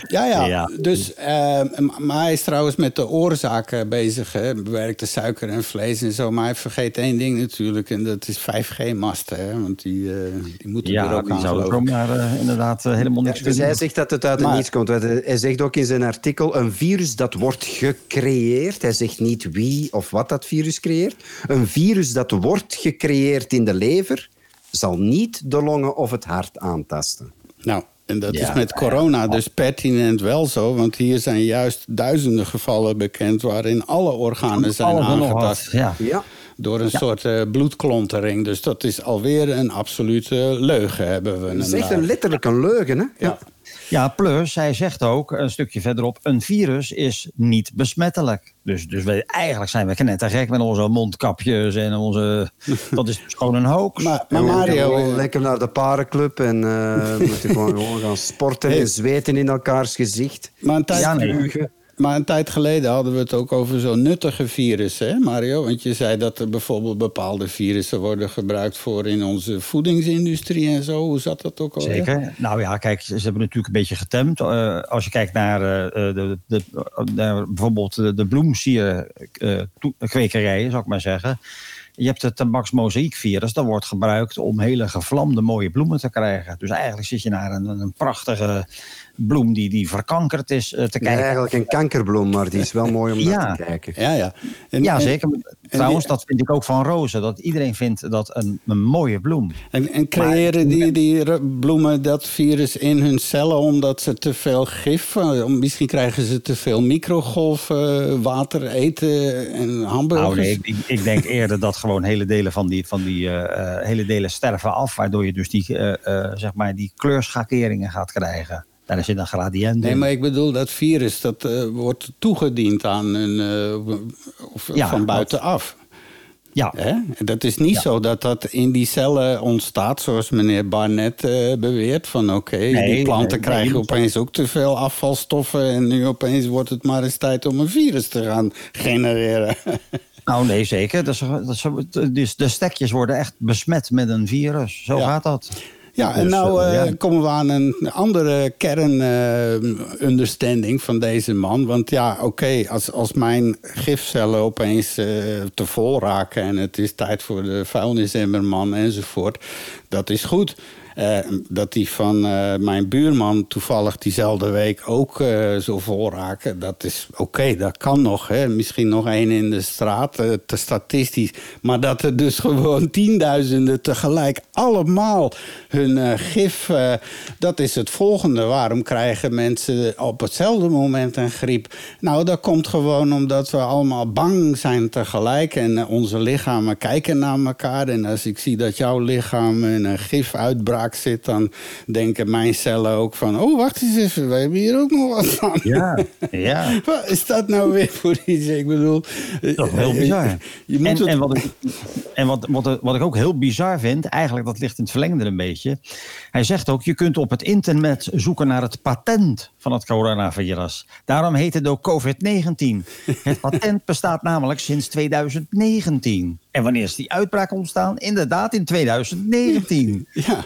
Ja, ja. Ja. Dus, eh, maar hij is trouwens met de oorzaken bezig. Hè? Bewerkte suiker en vlees en zo. Maar hij vergeet één ding natuurlijk. En dat is 5G-masten. hè, Want die, eh, die moeten er Ja, ook die aan zouden zomaar eh, inderdaad eh, helemaal niks Dus hij zegt dat het uit het Maar- niets komt. Hij zegt ook in zijn artikel: een virus dat wordt gecreëerd. Hij zegt niet wie of wat dat virus creëert. Een virus dat wordt gecreëerd in de lever, zal niet de longen of het hart aantasten. Nou, en dat Ja, is met corona dus pertinent wel zo. Want hier zijn juist duizenden gevallen bekend... waarin alle organen zijn aangetast. wat, Ja. Ja. Door een soort eh, bloedklontering. Dus dat is alweer een absolute leugen hebben we. Dat is echt een, letterlijk een leugen. Hè? Ja. Ja, plus hij zegt ook een stukje verderop: een virus is niet besmettelijk. Dus, dus eigenlijk zijn we knettergek met onze mondkapjes en onze. Dat is dus gewoon een hoax. Maar, maar Mario... lekker naar de parenclub en eh, we moeten gewoon, gewoon gaan sporten Hey. en zweten in elkaars gezicht. Maar een, tijd, Ja, nee. Maar een tijd geleden hadden we het ook over zo'n nuttige virussen, hè Mario? Want je zei dat er bijvoorbeeld bepaalde virussen worden gebruikt voor in onze voedingsindustrie en zo. Hoe zat dat ook al? Zeker. Nou ja, kijk, ze hebben natuurlijk een beetje getemd. Eh, als je kijkt naar, eh, eh, de, de, bijvoorbeeld de, de bloemsierkwekerijen, zou ik maar zeggen. Je hebt het tabaksmozaïekvirus, dat wordt gebruikt om hele gevlamde mooie bloemen te krijgen. Dus eigenlijk zit je naar een, een prachtige bloem die, die verkankerd is eh, te Nee, kijken. eigenlijk een kankerbloem, maar die is wel mooi om Ja. naar te kijken. Ja, ja. En, Ja, en- zeker. Trouwens, dat vind ik ook van rozen. Dat iedereen vindt dat een, een mooie bloem. En, en creëren die, die bloemen dat virus in hun cellen omdat ze te veel gif... eh, Misschien krijgen ze te veel microgolven, water, eten en hamburgers. Nou nee, ik, ik denk eerder dat gewoon hele delen van die, van die eh, hele delen sterven af, waardoor je dus die, zeg maar die kleurschakeringen gaat krijgen. Daar zit een gradient Nee, in. maar ik bedoel, dat virus dat, eh, wordt toegediend aan een, eh, of Ja, van buitenaf. Ja, Hè? Dat is niet Ja. zo dat dat in die cellen ontstaat, zoals meneer Barnett eh, beweert. Van oké, Nee, die planten nee, krijgen nee. opeens ook te veel afvalstoffen. En nu opeens wordt het maar eens tijd om een virus te gaan genereren. nou nee, zeker. Dus de stekjes worden echt besmet met een virus. Zo Ja. gaat dat. Ja, en Dus, nou eh, eh, ja. komen we aan een andere kern-understanding van deze man. Want ja, oké, als, als mijn gifcellen opeens eh, te vol raken... en het is tijd voor de vuilnisemmerman enzovoort, dat is goed. Eh, dat die van eh, mijn buurman toevallig diezelfde week ook eh, zo vol raken, dat is oké, dat kan nog. Hè? Misschien nog één in de straat, te statistisch. Maar dat er dus gewoon tienduizenden tegelijk allemaal hun gif... dat is het volgende. Waarom krijgen mensen op hetzelfde moment een griep? Nou, dat komt gewoon omdat we allemaal bang zijn tegelijk. En onze lichamen kijken naar elkaar. En als ik zie dat jouw lichaam een gif uitbraak vaak zit, dan denken mijn cellen ook van... oh, wacht eens even, wij hebben hier ook nog wat van. Ja, ja. Wat is dat nou weer voor iets? Ik bedoel... Dat heel bizar. Je moet en het- en, wat, ik, en wat, wat, wat ik ook heel bizar vind, eigenlijk dat ligt in het verlengde een beetje. Hij zegt ook, je kunt op het internet zoeken naar het patent van het coronavirus. Daarom heet het ook COVID-19. Het patent bestaat namelijk sinds 2019. En wanneer is die uitbraak ontstaan? Inderdaad, in 2019. Ja.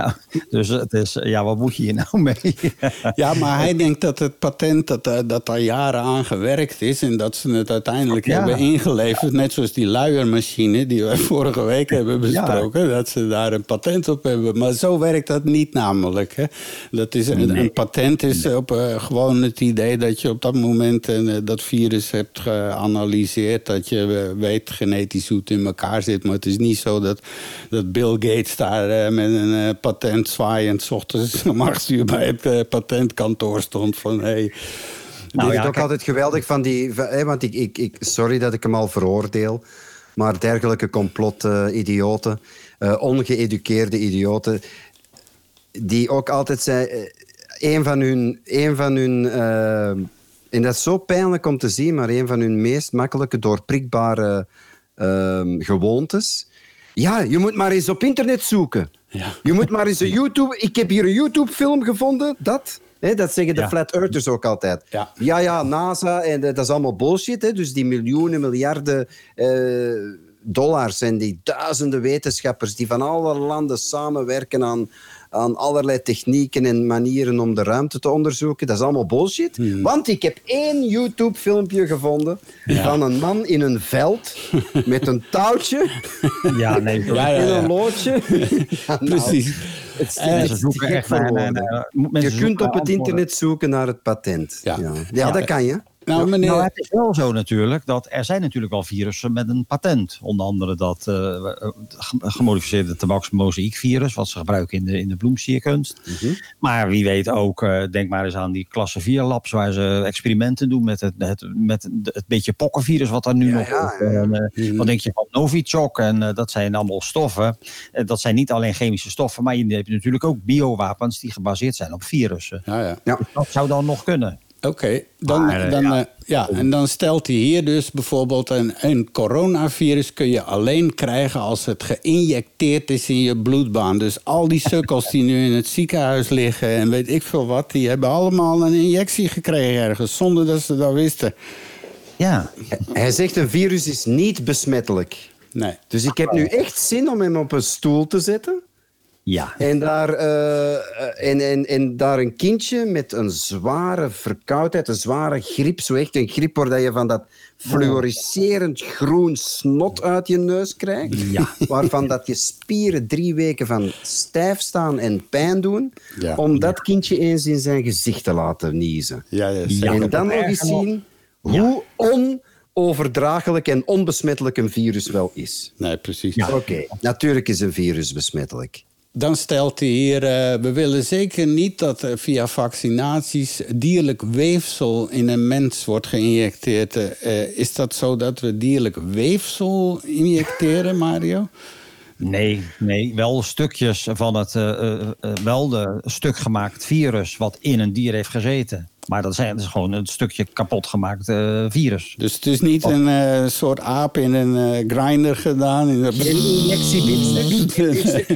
Nou, dus het is, ja, wat moet je hier nou mee? ja, maar hij denkt dat het patent dat, eh, dat daar jaren aan gewerkt is... en dat ze het uiteindelijk Ja. hebben ingeleverd. Net zoals die luiermachine die wij vorige week hebben besproken. Dat ze daar een patent op hebben. Maar zo werkt dat niet namelijk. Hè. Dat is, een, een patent is op, eh, gewoon het idee dat je op dat moment eh, dat virus hebt geanalyseerd. Dat je weet genetisch hoe het in elkaar zit. Maar het is niet zo dat, dat Bill Gates daar met een eh, patent zwaaiend... ochtends om acht uur bij het eh, patentkantoor stond van... Hey, Nou, ja, vind ook kijk- altijd geweldig van die... van- want ik, ik, ik, sorry dat ik hem al veroordeel. Maar dergelijke complot-idioten, eh, ongeëduceerde idioten... die ook altijd zei... eh, een van hun... Een van hun eh, en dat is zo pijnlijk om te zien, maar een van hun meest makkelijke doorprikbare ehm, gewoontes... Ja, je moet maar eens op internet zoeken. Ja. Je moet maar eens een YouTube... Ik heb hier een YouTube-film gevonden, dat... Hè, dat zeggen de Ja. Flat Earthers ook altijd. Ja. Ja, ja, NASA, en dat dat is allemaal bullshit. Hè? Dus die miljoenen, miljarden eh, dollars en die duizenden wetenschappers die van alle landen samenwerken aan, aan allerlei technieken en manieren om de ruimte te onderzoeken, dat is allemaal bullshit. Want ik heb één YouTube-filmpje gevonden van een man in een veld met een touwtje Ja, nee, Ja, ja, en ja. een loodje. Nou, Precies. het Eh, het zoeken echt naar... naar- naar- Je kunt op het internet zoeken naar het patent. Ja. Ja, ja. dat kan je. Nou, meneer... Nou, het is wel zo natuurlijk dat er zijn natuurlijk wel virussen met een patent. Onder andere dat ge- gemodificeerde tabaksmozaïekvirus, wat ze gebruiken in de, in de bloemsierkunst. Mhm. Maar wie weet ook, eh, denk maar eens aan die klasse 4 labs waar ze experimenten doen met het, het, met het beetje pokkenvirus wat er nu Ja, nog ja. En, eh, Mhm. Wat denk je van Novichok? En dat zijn allemaal stoffen. Dat zijn niet alleen chemische stoffen, maar je hebt natuurlijk ook biowapens die gebaseerd zijn op virussen. Ja, ja. Ja. Dat zou dan nog kunnen. Oké, dan, Maar, eh, dan, ja. ja. ja, en dan stelt hij hier dus bijvoorbeeld... Een, een coronavirus kun je alleen krijgen als het geïnjecteerd is in je bloedbaan. Dus al die sukkels die nu in het ziekenhuis liggen en weet ik veel wat... die hebben allemaal een injectie gekregen ergens, zonder dat ze dat wisten. Ja, Hij zegt een virus is niet besmettelijk. Nee. Dus ik heb nu echt zin om hem op een stoel te zetten. Ja. En daar, eh, en, en, en daar een kindje met een zware verkoudheid, een zware griep, zo echt een griep waar je van dat fluoriserend groen snot uit je neus krijgt. Ja. Waarvan dat je spieren drie weken van stijf staan en pijn doen. Ja. Om dat kindje eens in zijn gezicht te laten niezen. Ja, en dan nog eens zien hoe onoverdraaglijk en onbesmettelijk een virus wel is. Nee, precies. Oké, natuurlijk is een virus besmettelijk. Dan stelt hij hier, eh, we willen zeker niet dat er via vaccinaties dierlijk weefsel in een mens wordt geïnjecteerd. Eh, is dat zo dat we dierlijk weefsel injecteren, Mario? Nee, nee, wel stukjes van het, eh, eh, eh, wel de stuk gemaakt virus wat in een dier heeft gezeten. Maar dat, is gewoon een stukje kapot gemaakt eh, virus. Dus het is niet een eh, soort aap in een eh, grinder gedaan. In een...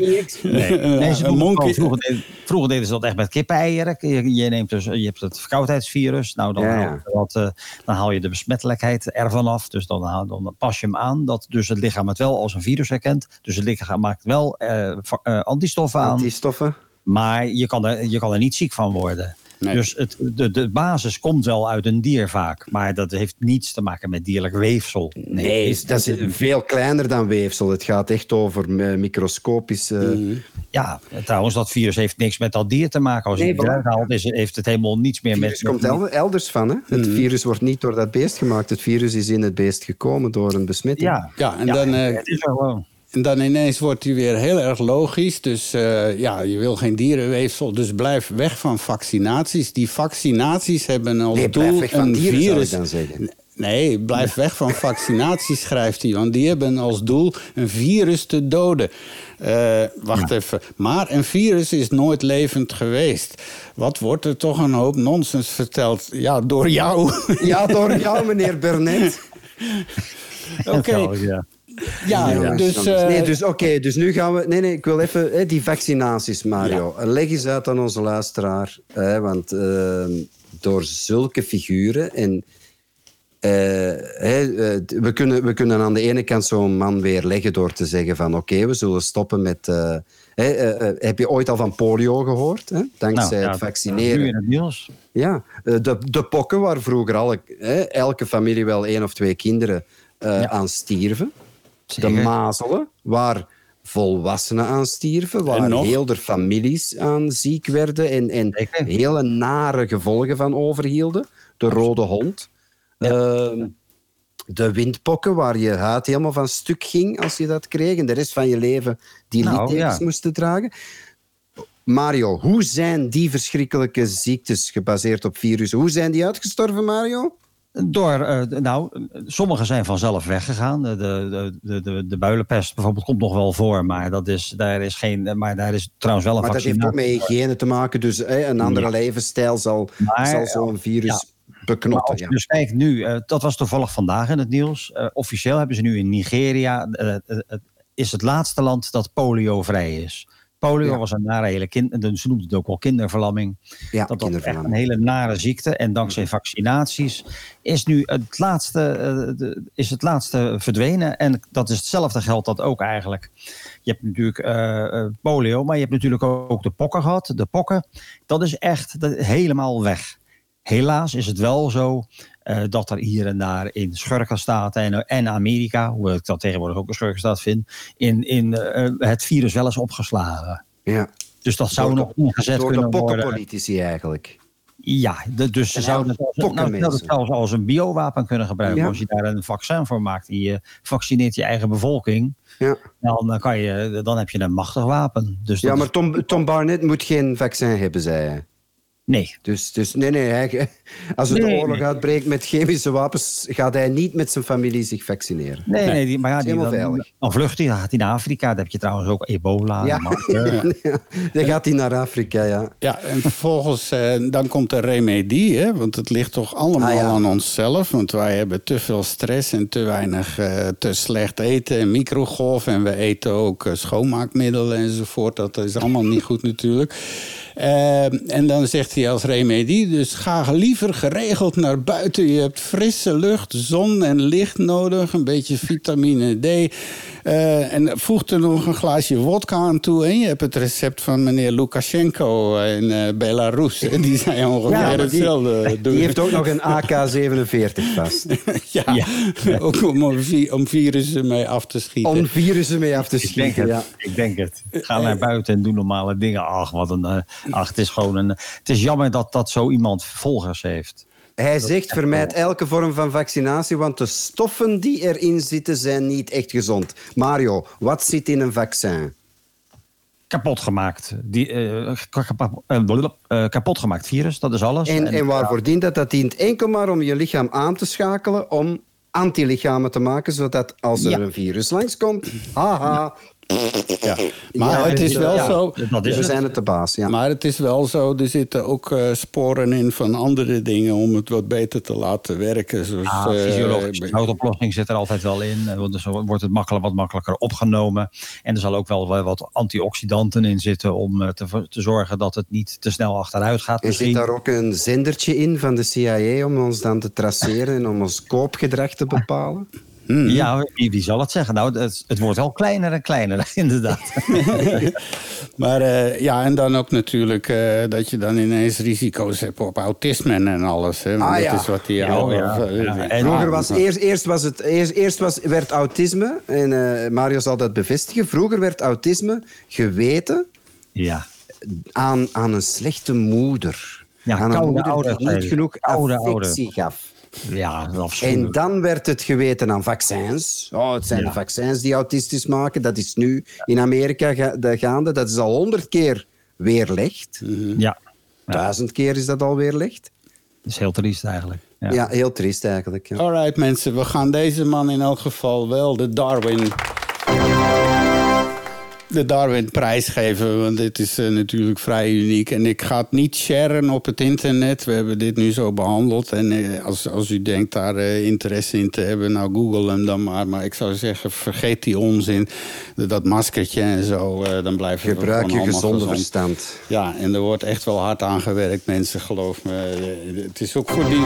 Injectie. Nee, nee ze het monkey- vroeger, deden, vroeger deden ze dat echt met kippeneieren. Je, je, neemt dus, je hebt het verkoudheidsvirus. Nou, dan, Ja, haal ja. je wat, eh, dan haal je de besmettelijkheid ervan af. Dus dan, haal- dan pas je hem aan. Dat dus het lichaam het wel als een virus herkent. Dus het lichaam maakt wel eh, eh, antistoffen aan. Antistoffen. Maar je kan, er, je kan er niet ziek van worden. Nee. Dus het, de, de basis komt wel uit een dier vaak. Maar dat heeft niets te maken met dierlijk weefsel. Nee, dat is veel kleiner dan weefsel. Het gaat echt over eh, microscopische... Ja, trouwens, dat virus heeft niks met dat dier te maken. Als je Nee, het eruit haalt, is, heeft het helemaal niets meer Het met... virus komt met- elders van. Hè? Het virus wordt niet door dat beest gemaakt. Het virus is in het beest gekomen door een besmetting. Ja, Ja, en dan, eh, het is wel gewoon. En dan ineens wordt hij weer heel erg logisch. Dus eh, ja, je wil geen dierenweefsel. Dus blijf weg van vaccinaties. Die vaccinaties hebben als Nee, blijf doel weg van een dieren, zou ik virus. dan zeggen. Nee, blijf weg van vaccinatie, schrijft hij. Want die hebben als doel een virus te doden. Eh, wacht even. Maar een virus is nooit levend geweest. Wat wordt er toch een hoop nonsens verteld? Ja, door jou. Ja, door jou, meneer Bernet. Oké. Ja. Ja, Ja, dus... nee, eh, dus oké, dus nu gaan we... Nee, nee, ik wil even hè, die vaccinaties, Mario. Leg eens uit aan onze luisteraar. Hè, want eh, door zulke figuren... En, eh, hè, eh, we, kunnen, we kunnen aan de ene kant zo'n man weerleggen door te zeggen van... Oké, we zullen stoppen met... eh, hè, eh, eh, heb je ooit al van polio gehoord? Hè? Dankzij Nou, ja, het vaccineren. Nu in het nieuws. Ja, eh, de, de pokken waar vroeger alle, hè, elke familie wel één of twee kinderen eh, aan stierven. De mazelen, waar volwassenen aan stierven, En waar heel de families aan ziek werden en, en Zeker. hele nare gevolgen van overhielden. De rode hond. Ehm, de windpokken, waar je huid helemaal van stuk ging als je dat kreeg en de rest van je leven die Nou, littekens ja. moesten dragen. Mario, hoe zijn die verschrikkelijke ziektes gebaseerd op virussen? Hoe zijn die uitgestorven, Mario? Door, eh, nou, sommige zijn vanzelf weggegaan. De, de, de, de, de builenpest bijvoorbeeld komt nog wel voor, maar, dat is, daar, is geen, maar daar is trouwens wel een Maar dat heeft ook met hygiëne te maken. Dus hè, een andere Ja. levensstijl zal, Maar, zal zo'n virus ja. Maar beknotten. Ja. dus kijkt nu, eh, dat was toevallig vandaag in het nieuws. Eh, officieel hebben ze nu in Nigeria, het is het laatste land dat poliovrij is. Polio Ja. was een nare hele kind, ze noemden het ook wel kinderverlamming. Ja, dat was echt een hele nare ziekte. En dankzij vaccinaties is nu het laatste, eh, de- is het laatste verdwenen. En dat is hetzelfde geldt dat ook eigenlijk. Je hebt natuurlijk eh, eh, polio, maar je hebt natuurlijk ook de pokken gehad. De pokken, dat is echt dat- helemaal weg. Helaas is het wel zo eh, dat er hier en daar in schurkenstaten en, en Amerika, hoewel ik dat tegenwoordig ook een schurkenstaat vind, in, in eh, het virus wel is opgeslagen. Ja. Dus dat zou Door de- nog ingezet Door de kunnen worden. pokkenpolitici eigenlijk. Ja, de- dus ze En zouden het, als, nou, ze zouden het zelfs als een biowapen kunnen gebruiken. Ja. Als je daar een vaccin voor maakt, die je vaccineert je eigen bevolking, Ja, dan, kan je, dan heb je een machtig wapen. Dus ja maar Tom, Tom Barnett moet geen vaccin hebben, zei hij. Nee. Dus, dus nee, nee, hij, als er de Nee, oorlog nee. uitbreekt met chemische wapens, gaat hij niet met zijn familie zich vaccineren. Nee, nee, die, maar ja, is die, helemaal dan, veilig. dan vlucht hij, dan gaat hij naar Afrika. Dan heb je trouwens ook ebola. Ja. maar, eh, Ja, dan gaat hij naar Afrika, ja. Ja, en vervolgens eh, dan komt de remedie, hè? want het ligt toch allemaal Ah, ja. aan onszelf. Want wij hebben te veel stress en te weinig, eh, te slecht eten en microgolf. En we eten ook eh, schoonmaakmiddelen enzovoort. Dat is allemaal niet goed natuurlijk. Eh, en dan zegt hij als remedie, dus ga liever geregeld naar buiten. Je hebt frisse lucht, zon en licht nodig, een beetje vitamine D. Eh, en voeg er nog een glaasje wodka aan toe. En je hebt het recept van meneer Lukashenko in eh, Belarus. En die zijn ongeveer Ja, die- hetzelfde. doen. Die heeft ook nog een AK-47 vast. ja, ook om, om vi- om virussen mee af te schieten. Om virussen mee af te ik denk schieten, het. ja. Ik denk het. Ga naar buiten en doe normale dingen. Ach, wat een. eh, ach, het is gewoon een. Het is jammer dat, dat zo iemand volgers heeft. Hij zegt, vermijd elke vorm van vaccinatie, want de stoffen die erin zitten zijn niet echt gezond. Mario, wat zit in een vaccin? Kapot gemaakt. Die, eh, eh, eh, kapot gemaakt virus, dat is alles. En, en waarvoor dient dat? Dat dient enkel maar om je lichaam aan te schakelen om antilichamen te maken, zodat als er Ja. een virus langskomt, haha. Ja. Maar Ja, het is wel ja, zo. Dat is we het. zijn het de baas, ja. Maar het is wel zo, er zitten ook eh, sporen in van andere dingen om het wat beter te laten werken. Zoals, Ja, eh, fysiologische noodoplossing zit er altijd wel in. Want Dus wordt het makkelijk, wat makkelijker opgenomen. En er zal ook wel wat antioxidanten in zitten om te, te zorgen dat het niet te snel achteruit gaat. Er zit daar ook een zendertje in van de CIA om ons dan te traceren en om ons koopgedrag te bepalen? Ja, wie, wie zal het zeggen? Nou, het, het wordt wel kleiner en kleiner, inderdaad. Maar eh, ja, en dan ook natuurlijk eh, dat je dan ineens risico's hebt op autisme en alles. Hè? Ah, dat ja. is wat die Ja, oude- ja, eh, ja. En- Vroeger was eerst, eerst, was het, eerst, eerst was, werd autisme, en eh, Mario zal dat bevestigen, vroeger werd autisme geweten ja. aan, aan een slechte moeder. Ja, aan een moeder die niet genoeg affectie gaf. Ja, dat is En dan werd het geweten aan vaccins. Oh, het zijn Ja. de vaccins die autistisch maken. Dat is nu in Amerika ga- de gaande. Dat is al honderd keer weerlegd. Ja. Duizend keer is dat al weerlegd. Dat is heel triest eigenlijk. Ja. Ja, heel triest eigenlijk. Ja. Alright mensen, we gaan deze man in elk geval wel de Darwin... De Darwin-prijs geven, want dit is eh, natuurlijk vrij uniek. En ik ga het niet sharen op het internet. We hebben dit nu zo behandeld. En eh, als, als u denkt daar eh, interesse in te hebben, nou google hem dan maar. Maar ik zou zeggen, vergeet die onzin. Dat, maskertje en zo, dan blijven we Gebruik je gezonde gezond. verstand. Ja, en er wordt echt wel hard aan gewerkt, mensen, geloof me. Het is ook voor die,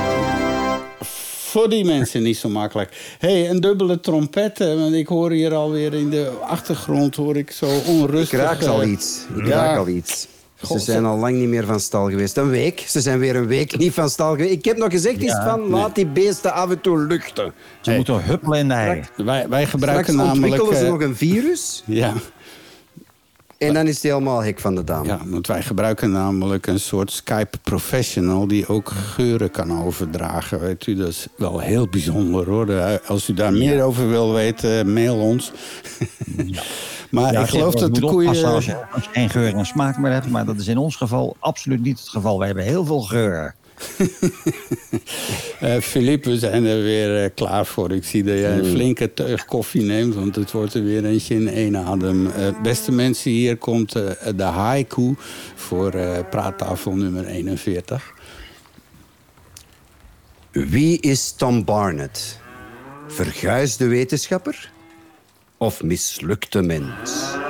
voor die mensen niet zo makkelijk. Hé, hey, een dubbele trompet, hè, want ik hoor hier alweer in de achtergrond hoor ik zo Ik onrustig. raak al eh, iets. Ik ja. raak al iets. God, Ze zijn al lang niet meer van stal geweest. Een week. Ze zijn weer een week niet van stal geweest. Ik heb nog gezegd iets van, laat die beesten af en toe luchten. Ze moeten huppelen in de hei. Wij, wij Straks gebruiken namelijk... ontwikkelen ze eh, nog een virus. ja, En dan is het helemaal hek van de dam. ja, want wij gebruiken namelijk een soort Skype professional... die ook geuren kan overdragen. Weet u, dat is wel heel bijzonder, hoor. Als u daar meer over wil weten, mail ons. maar Ja, ik geloof dat de koeien... Als je, als je geen geur en smaak meer hebt, maar dat is in ons geval absoluut niet het geval. Wij hebben heel veel geur. Eh Philippe, we zijn er weer eh, klaar voor. Ik zie dat jij een flinke teug koffie neemt, want het wordt er weer eentje in één adem. Eh, beste mensen, hier komt de haiku voor praattafel nummer 41. Wie is Tom Barnett? Verguisde wetenschapper? Of mislukte mens?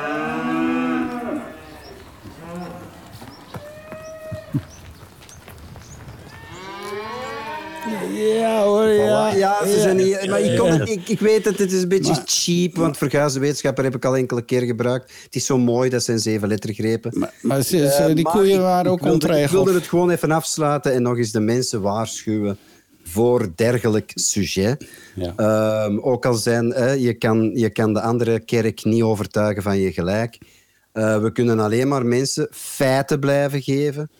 Ja hoor, ja. Ja, ze zijn niet, maar ik, het- ik, ik weet dat het is een beetje cheap, want verguisde wetenschapper heb ik al enkele keer gebruikt. Het is zo mooi, dat zijn zeven lettergrepen. Maar, maar ze, Eh, die maar koeien ik- waren ik ook wilde, Ik wilde ontregeld. het gewoon even afsluiten en nog eens de mensen waarschuwen voor dergelijk sujet. Ja. Ehm, ook al zijn, je, kan, je kan de andere kerk niet overtuigen van je gelijk. Eh, we kunnen alleen maar mensen feiten blijven geven.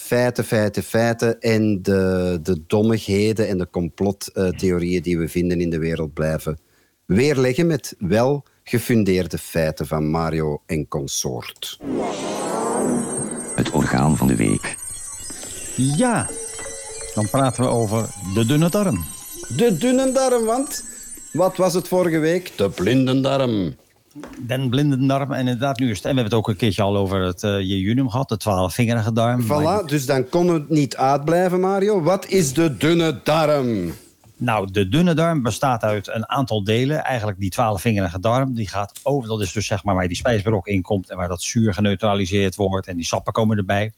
Feiten, feiten, feiten. En de, de dommigheden en de complottheorieën die we vinden in de wereld blijven weerleggen met wel gefundeerde feiten van Mario en consort. Het orgaan van de week. Ja, dan praten we over de dunne darm. De dunne darm, want wat was het vorige week? De blinde darm. Den blinde darm. En inderdaad, nu is het, en we hebben het ook een keertje al over het uh, jejunum gehad, de twaalfvingerige darm. Voilà, dus dan kon het niet uitblijven, Mario. Wat is de dunne darm? Nou, de dunne darm bestaat uit een aantal delen. Eigenlijk die twaalfvingerige darm, die gaat over. Dat is dus zeg maar waar die spijsbrok in komt en waar dat zuur geneutraliseerd wordt en die sappen komen erbij.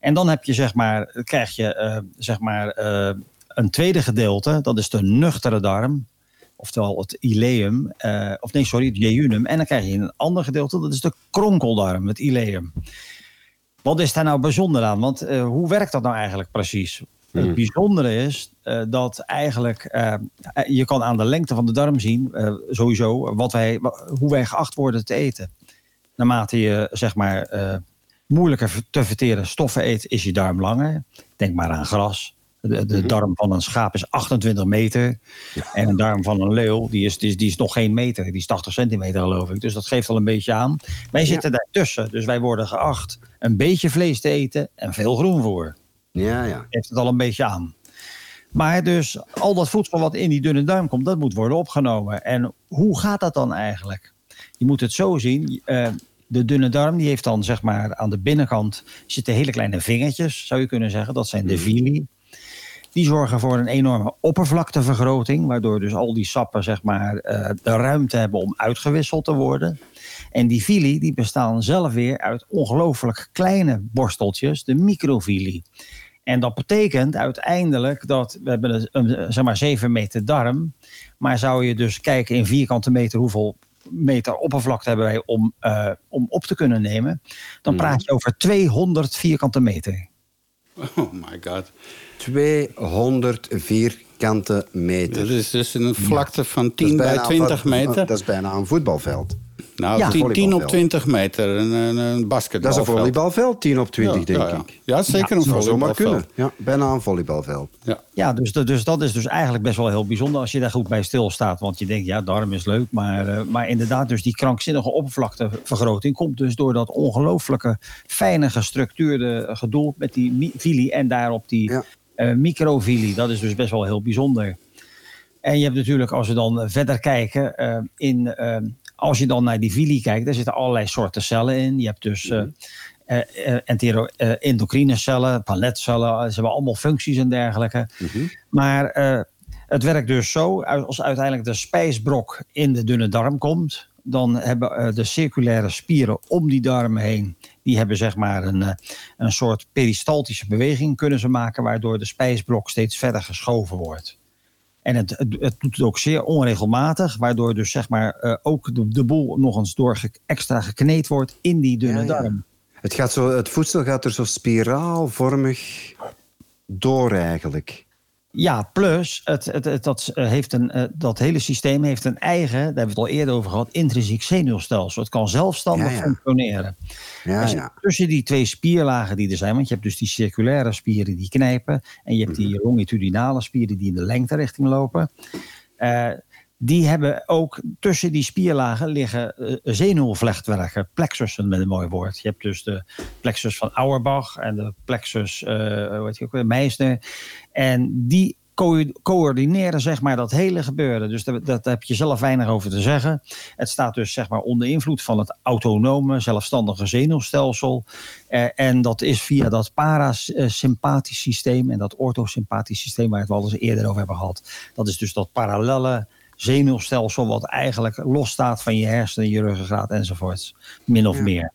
En dan heb je zeg maar, krijg je uh, zeg maar uh, een tweede gedeelte, dat is de nuchtere darm. Oftewel het ileum, uh, of nee, sorry, het jejunum. En dan krijg je een ander gedeelte, dat is de kronkeldarm, het ileum. Wat is daar nou bijzonder aan? Want uh, hoe werkt dat nou eigenlijk precies? Hmm. Het bijzondere is uh, dat eigenlijk je kan aan de lengte van de darm zien, sowieso, wat wij, hoe wij geacht worden te eten. Naarmate je zeg maar moeilijker te verteren stoffen eet, is je darm langer. Denk maar aan gras. De, de darm van een schaap is 28 meter. En een darm van een leeuw, die is, die, is, die is nog geen meter. Die is 80 centimeter, geloof ik. Dus dat geeft al een beetje aan. Wij zitten ja. daartussen. Dus wij worden geacht een beetje vlees te eten en veel groen voor. Ja, ja. Heeft het al een beetje aan. Maar dus al dat voedsel wat in die dunne darm komt, dat moet worden opgenomen. En hoe gaat dat dan eigenlijk? Je moet het zo zien. Uh, de dunne darm die heeft dan zeg maar aan de binnenkant zitten hele kleine vingertjes, zou je kunnen zeggen. Dat zijn de villi. Die zorgen voor een enorme oppervlaktevergroting, waardoor dus al die sappen zeg maar, uh, de ruimte hebben om uitgewisseld te worden. En die villi die bestaan zelf weer uit ongelooflijk kleine borsteltjes, de microvilli. En dat betekent uiteindelijk dat we hebben een, een, zeg maar 7 meter darm, maar zou je dus kijken in vierkante meter hoeveel meter oppervlakte hebben wij om, uh, om op te kunnen nemen, dan praat je over 200 vierkante meter. Oh my god. 200 vierkante meter. Dat is dus een vlakte van 10 bij 20 meter. Dat is bijna een voetbalveld. Nou, ja, 10, 10 op 20 meter, een, een, een basketbalveld. Dat is een volleybalveld, 10 op 20, ja, denk ja, ja. ik. Ja, zeker een volleybalveld. kunnen. Ja, bijna een volleybalveld. Ja, ja dus, dus dat is dus eigenlijk best wel heel bijzonder als je daar goed bij stilstaat. Want je denkt, ja, darm is leuk. Maar, uh, maar inderdaad, dus die krankzinnige oppervlaktevergroting komt dus door dat ongelooflijke fijne gestructuurde gedoe met die villi en daarop die... Ja. Uh, microvilli, dat is dus best wel heel bijzonder. En je hebt natuurlijk, als we dan verder kijken, uh, in, uh, als je dan naar die villi kijkt, daar zitten allerlei soorten cellen in. Je hebt dus uh, entero, endocrine cellen, paletcellen, ze hebben allemaal functies en dergelijke. Mm-hmm. Maar het werkt dus zo, als uiteindelijk de spijsbrok in de dunne darm komt, dan hebben de circulaire spieren om die darm heen, die hebben zeg maar een, een soort peristaltische beweging kunnen ze maken, waardoor de spijsbrok steeds verder geschoven wordt. En het, het, doet het ook zeer onregelmatig, waardoor dus zeg maar uh, ook de, de boel nog eens door ge, extra gekneed wordt in die dunne ja, ja. darm. Het, gaat zo, het voedsel gaat er zo spiraalvormig door eigenlijk. Ja, plus het, het, het, dat, heeft een, uh, dat hele systeem heeft een eigen, daar hebben we het al eerder over gehad, intrinsiek zenuwstelsel. Het kan zelfstandig Ja, ja. functioneren. Ja, je ja. Tussen die twee spierlagen die er zijn, want je hebt dus die circulaire spieren die knijpen en je hebt die Mhm. longitudinale spieren die in de lengterichting lopen. Eh, die hebben ook tussen die spierlagen liggen eh, zenuwvlechtwerken, plexussen met een mooi woord. Je hebt dus de plexus van Auerbach en de plexus, eh hoe heet die ook Meisner. En die co- coördineren zeg maar dat hele gebeuren. Dus dat, dat heb je zelf weinig over te zeggen. Het staat dus zeg maar onder invloed van het autonome, zelfstandige zenuwstelsel. Eh, en dat is via dat parasympathisch systeem en dat orthosympathisch systeem waar we het al eens eerder over hebben gehad. Dat is dus dat parallelle zenuwstelsel wat eigenlijk losstaat van je hersenen, je ruggengraat enzovoorts. Min of Ja. meer.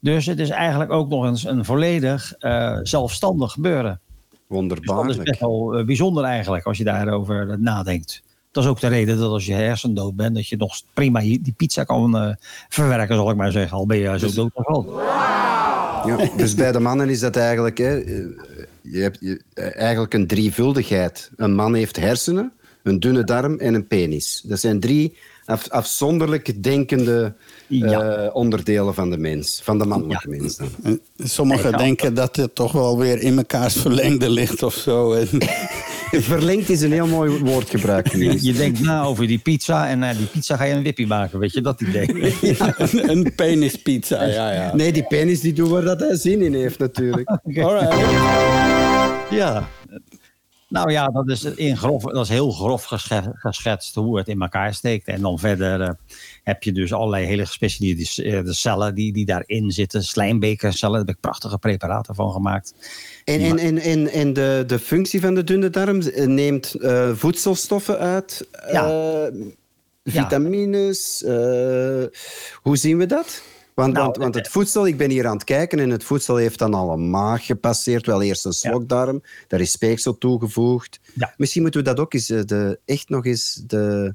Dus het is eigenlijk ook nog eens een volledig eh, zelfstandig gebeuren. Dus dat is Wonderbaarlijk. best wel eh, bijzonder eigenlijk als je daarover nadenkt. Dat is ook de reden dat als je hersendood bent, dat je nog prima die pizza kan eh, verwerken, zal ik maar zeggen. Al ben je zo dood als al. Ja, dus bij de mannen is dat eigenlijk... Hè, je hebt je, eigenlijk een drievuldigheid. Een man heeft hersenen, een dunne darm en een penis. Dat zijn drie af, afzonderlijk denkende Ja. eh, onderdelen van de mens. Van de mannelijke mens dan. En Sommigen denken dat het toch wel weer in mekaars verlengde ligt of zo. En Verlengd is een heel mooi woordgebruik. Je, Niels. je denkt na over die pizza en na die pizza ga je een wippie maken. Weet je dat idee? een, een penispizza, ja, ja. Nee, die penis die doet waar dat hij zin in heeft natuurlijk. Alright. Ja. Nou ja, dat is, in grof, dat is heel grof gesche- geschetst hoe het in elkaar steekt. En dan verder eh, heb je dus allerlei hele gespecialiseerde cellen die, die daarin zitten. Slijmbekercellen, daar heb ik prachtige preparaten van gemaakt. En, en, en, en, en de, de functie van de dunne darm eh, neemt eh, voedselstoffen uit, Ja. eh, vitamines. eh, hoe zien we dat? Want, Nou, want, want het voedsel, ik ben hier aan het kijken en het voedsel heeft dan al een maag gepasseerd. Wel eerst een slokdarm, daar is speeksel toegevoegd. Ja. Misschien moeten we dat ook eens, eh, de, echt nog eens, de,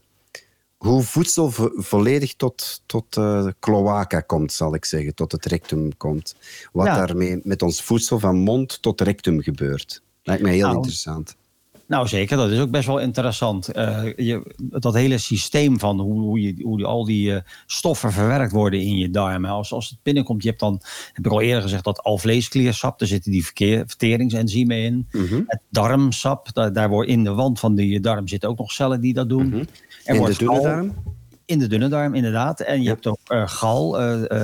hoe voedsel vo- volledig tot, tot eh, de cloaca komt, zal ik zeggen, tot het rectum komt. Wat Ja. daarmee met ons voedsel van mond tot rectum gebeurt. Lijkt mij heel Nou, interessant. Nou zeker, dat is ook best wel interessant. Eh, je, dat hele systeem van hoe, hoe, je, hoe die, al die eh, stoffen verwerkt worden in je darmen. Als, als het binnenkomt, je hebt dan, heb ik al eerder gezegd, dat alvleeskliersap, daar zitten die verkeer, verteringsenzymen in. Mhm. Het darmsap, daar, daar wordt in de wand van die darm zitten ook nog cellen die dat doen. Er Mhm. En de wordt dunne gal- darm? In de dunne darm, inderdaad. En je Ja. hebt ook eh, gal.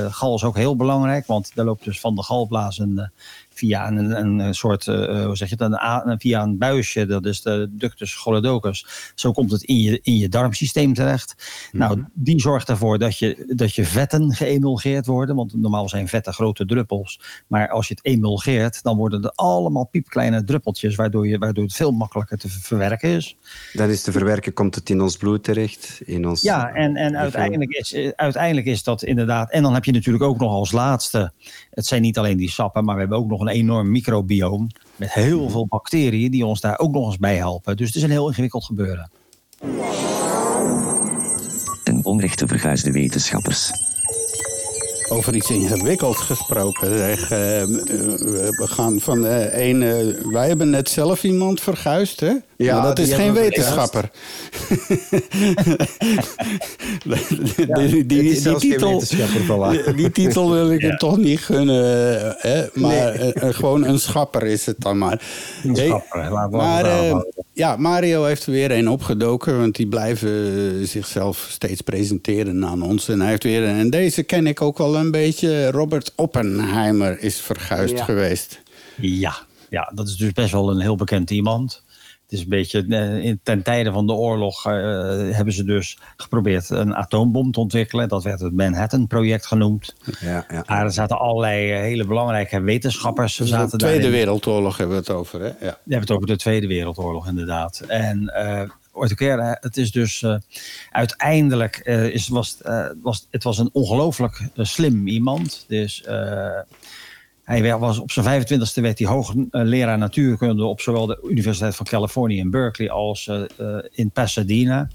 Gal is ook heel belangrijk, want daar loopt dus van de galblaas een, via een, een, soort, eh, hoe zeg je een, een- via een buisje, dat is de ductus choledocus. Zo komt het in je, in je darmsysteem terecht. Nou, die zorgt ervoor dat je, dat je vetten geëmulgeerd worden, want normaal zijn vetten grote druppels. Maar als je het emulgeert, dan worden er allemaal piepkleine druppeltjes, waardoor, je, waardoor het veel makkelijker te ver- verwerken is. Dan is te verwerken, komt het in ons bloed terecht. In ons, Ja, en, en uiteindelijk, is, eh, uiteindelijk is dat inderdaad. En dan heb je natuurlijk ook nog als laatste. Het zijn niet alleen die sappen, maar we hebben ook nog een enorm microbioom. Met heel veel bacteriën die ons daar ook nog eens bij helpen. Dus het is een heel ingewikkeld gebeuren. Ten onrechte verguisde wetenschappers. Over iets ingewikkelds gesproken. Zeg, eh, eh, we gaan van eh een. eh, wij hebben net zelf iemand verguisd, hè? Ja, maar dat is geen wetenschapper. die, titel, die, titel wil ik hem toch niet gunnen. Hè? Maar Nee. gewoon een schapper is het dan maar. Een schapper, we maar eh, houden. ja, Mario heeft er weer een opgedoken. Want die blijven zichzelf steeds presenteren aan ons. En hij heeft weer een. En deze ken ik ook wel een beetje. Robert Oppenheimer is verguisd Ja. geweest. Ja, Ja, dat is dus best wel een heel bekend iemand. Het is een beetje, eh, in, ten tijde van de oorlog eh, hebben ze dus geprobeerd een atoombom te ontwikkelen. Dat werd het Manhattan-project genoemd. Ja, ja. Daar zaten allerlei eh, hele belangrijke wetenschappers. De zaten Tweede daarin. Wereldoorlog hebben we het over, hè? Ja. We hebben het over de Tweede Wereldoorlog, inderdaad. En eh Het is dus eh, uiteindelijk eh, is, was, eh, was het was een ongelooflijk slim iemand. Dus hij was op zijn 25e werd hij hoogleraar natuurkunde op zowel de Universiteit van Californië in Berkeley als in Pasadena.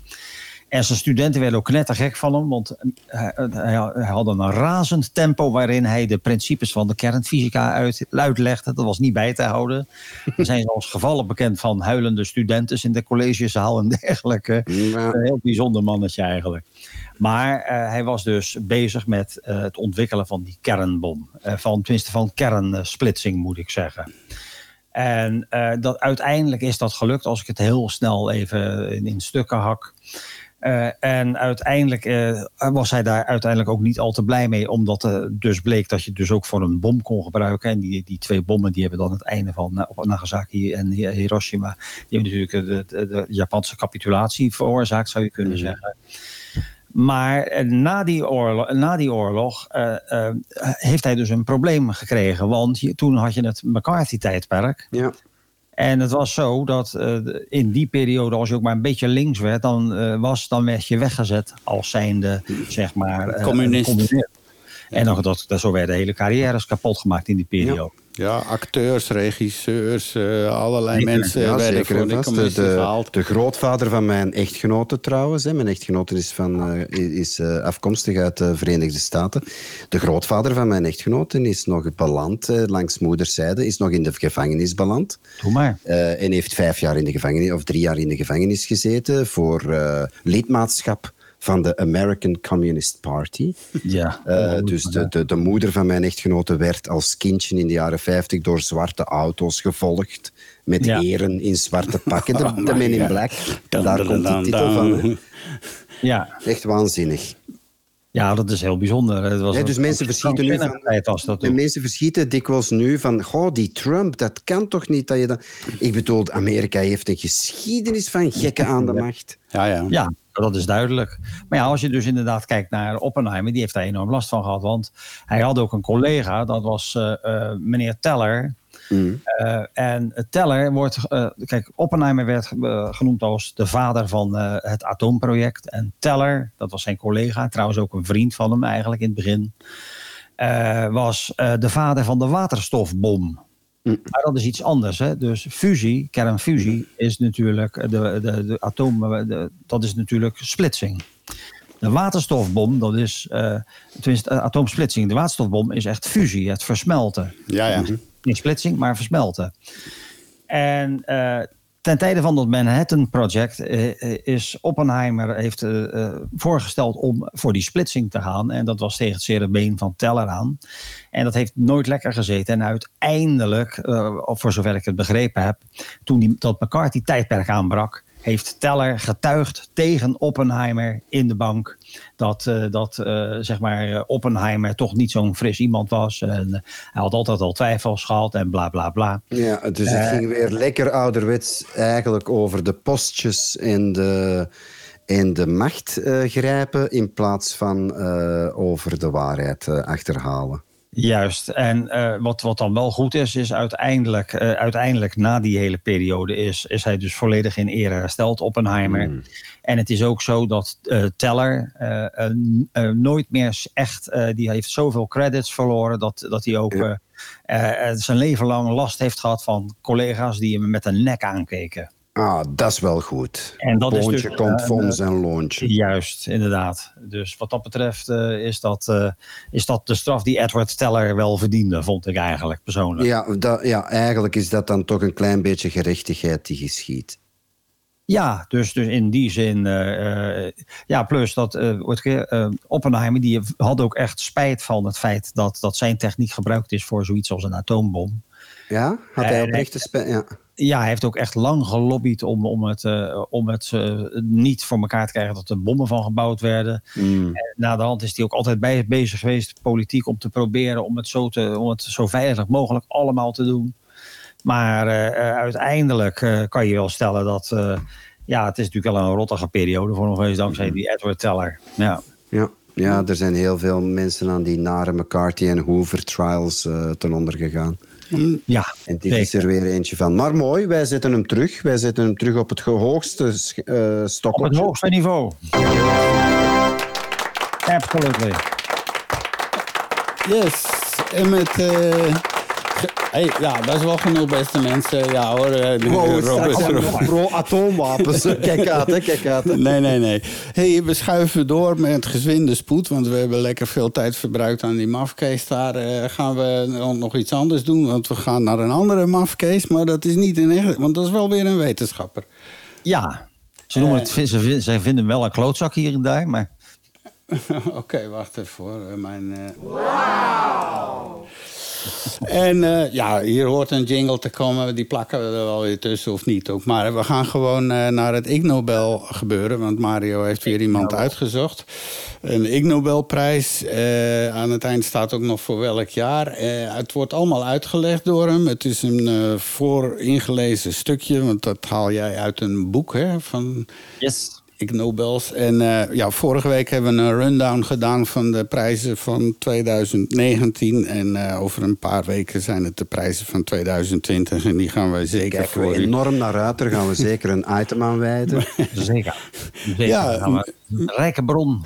En zijn studenten werden ook knettergek van hem, want eh, hij, hij, hij had een razend tempo waarin hij de principes van de kernfysica uit, uitlegde. Dat was niet bij te houden. Er zijn zelfs gevallen bekend van huilende studenten in de collegezaal en dergelijke. Ja. Een heel bijzonder mannetje eigenlijk. Maar eh, hij was dus bezig met eh, het ontwikkelen van die kernbom. Van, tenminste van kernsplitsing moet ik zeggen. En dat, uiteindelijk is dat gelukt, als ik het heel snel even in, in stukken hak. Eh, en uiteindelijk eh, was hij daar uiteindelijk ook niet al te blij mee, omdat het dus bleek dat je het dus ook voor een bom kon gebruiken. En die, die twee bommen die hebben dan het einde van op Nagasaki en Hi- Hiroshima, die hebben natuurlijk de, de, de Japanse capitulatie veroorzaakt, zou je kunnen zeggen. Maar eh, na die oorlog, na die oorlog eh, eh, heeft hij dus een probleem gekregen. Want je- toen had je het McCarthy-tijdperk. Ja. En het was zo dat eh, in die periode, als je ook maar een beetje links werd, dan, eh, was, dan werd je weggezet als zijnde, zeg maar, eh, Communist. En dan, dat, dat, zo werden hele carrières kapot gemaakt in die periode. Ja, acteurs, regisseurs, eh, allerlei mensen Ja, werden voor en de vast. De, de, gehaald. de grootvader van mijn echtgenote trouwens. Hè. Mijn echtgenote is, van, eh, is eh, afkomstig uit de Verenigde Staten. De grootvader van mijn echtgenote is nog beland, eh, langs moederszijde, is nog in de gevangenis beland. Doe maar. Eh, en heeft vijf jaar in de gevangenis, of drie jaar in de gevangenis gezeten voor eh, lidmaatschap van de American Communist Party. Ja. Eh, dus de, de, de moeder van mijn echtgenote werd als kindje in de jaren 50 door zwarte auto's gevolgd. Met Ja. heren in zwarte pakken. De, Oh de my Men in. Black. Daar komt die dan, titel van. ja. Echt waanzinnig. ja, dat is heel bijzonder. Het was Ja, dus een- mensen verschieten nu van- tijd was dat En toen. mensen verschieten dikwijls nu van, goh, die Trump, dat kan toch niet dat je dat... Ik bedoel, Amerika heeft een geschiedenis van gekken aan de macht. Ja, ja. Ja, dat is duidelijk. Maar ja, als je dus inderdaad kijkt naar Oppenheimer, die heeft daar enorm last van gehad. Want hij had ook een collega, dat was eh, eh, meneer Teller. Mm. Eh, en Teller wordt, kijk, Oppenheimer werd genoemd als de vader van het atoomproject. En Teller, dat was zijn collega, trouwens ook een vriend van hem eigenlijk in het begin, was de vader van de waterstofbom. Maar dat is iets anders. Hè? Dus fusie, kernfusie, is natuurlijk de, de, de atoom, de- dat is natuurlijk splitsing. De waterstofbom, dat is, eh tenminste eh, atoomsplitsing. De waterstofbom is echt fusie, het versmelten. Ja, ja. Niet splitsing, maar versmelten. En eh, ten tijde van dat Manhattan Project eh, eh, is Oppenheimer heeft eh, voorgesteld om voor die splitsing te gaan. En dat was tegen het zere been van Teller aan. En dat heeft nooit lekker gezeten. En uiteindelijk, of voor zover ik het begrepen heb, toen die, dat McCarthy-tijdperk aanbrak, heeft Teller getuigd tegen Oppenheimer in de bank. Dat, eh, dat eh, zeg maar, eh, Oppenheimer toch niet zo'n fris iemand was. En, hij had altijd al twijfels gehad en bla bla bla. Ja, dus het ging weer lekker ouderwets eigenlijk over de postjes en de, en de macht grijpen in plaats van over de waarheid achterhalen. Juist. En eh, wat, wat dan wel goed is, is uiteindelijk, eh, uiteindelijk na die hele periode is, is hij dus volledig in ere hersteld, Oppenheimer. En het is ook zo dat eh, Teller nooit meer echt, die heeft zoveel credits verloren, dat, dat hij ook Ja. zijn leven lang last heeft gehad van collega's die hem met de nek aankeken. Ah, dat is wel goed. En dat is Boontje dus, komt eh, voor een, zijn loontje. Juist, inderdaad. Dus wat dat betreft eh, is, dat, eh, is dat de straf die Edward Teller wel verdiende, vond ik eigenlijk persoonlijk. Ja, dat, ja, eigenlijk is dat dan toch een klein beetje gerechtigheid die geschiet. Ja, dus, dus in die zin. eh, eh, ja, plus dat eh, eh, Oppenheimer die had ook echt spijt van het feit dat, dat zijn techniek gebruikt is voor zoiets als een atoombom. Ja? Had hij Eh, oprechte spijt? Ja. Ja, hij heeft ook echt lang gelobbyd om, om het, eh, om het eh, niet voor elkaar te krijgen dat er bommen van gebouwd werden. Mm. En na de hand is hij ook altijd bij, bezig geweest, politiek, om te proberen om het, zo te, om het zo veilig mogelijk allemaal te doen. Maar eh, uiteindelijk kan je wel stellen dat... ja, het is natuurlijk wel een rottige periode voor nog eens dankzij die Edward Teller. Ja. Ja. ja, er zijn heel veel mensen aan die nare McCarthy en Hoover trials ten onder gegaan. Ja, En dit is er weer eentje van. Maar mooi, wij zetten hem terug. Wij zetten hem terug op het hoogste sch- eh Op het stokje. hoogste niveau. Absolutely. Yes. En met... eh, hey, ja, dat is wel genoeg, beste mensen. Ja hoor, eh, Wow, Robert, allemaal pro-atoomwapens. Kijk uit, hè, kijk uit. hè. Nee, nee, nee. Hey, we schuiven door met gezwinde spoed, want we hebben lekker veel tijd verbruikt aan die mafcase. Daar eh, gaan we nog- nog iets anders doen, want we gaan naar een andere mafcase. Maar dat is niet een echt, want dat is wel weer een wetenschapper. Ja. Ze, noemen het, ze, vin- ze vinden wel een klootzak hier en daar, maar... Oké, wacht even hoor. Eh, Mijn, eh, En eh, ja, hier hoort een jingle te komen. Die plakken we er wel weer tussen of niet ook. Maar we gaan gewoon eh, naar het Ig Nobel gebeuren. Want Mario heeft weer iemand uitgezocht. Een Ig Nobelprijs. eh, aan het eind staat ook nog voor welk jaar. Het wordt allemaal uitgelegd door hem. Het is een vooringelezen stukje. Want dat haal jij uit een boek hè, van Yes. Nobels. En eh, ja, vorige week hebben we een rundown gedaan van de prijzen van 2019. En eh, over een paar weken zijn het de prijzen van 2020. En die gaan wij zeker Kijken we voor u. enorm naar uit. Daar gaan we zeker een item aan wijden. Zeker. Zeker. Ja, Nou, een rijke bron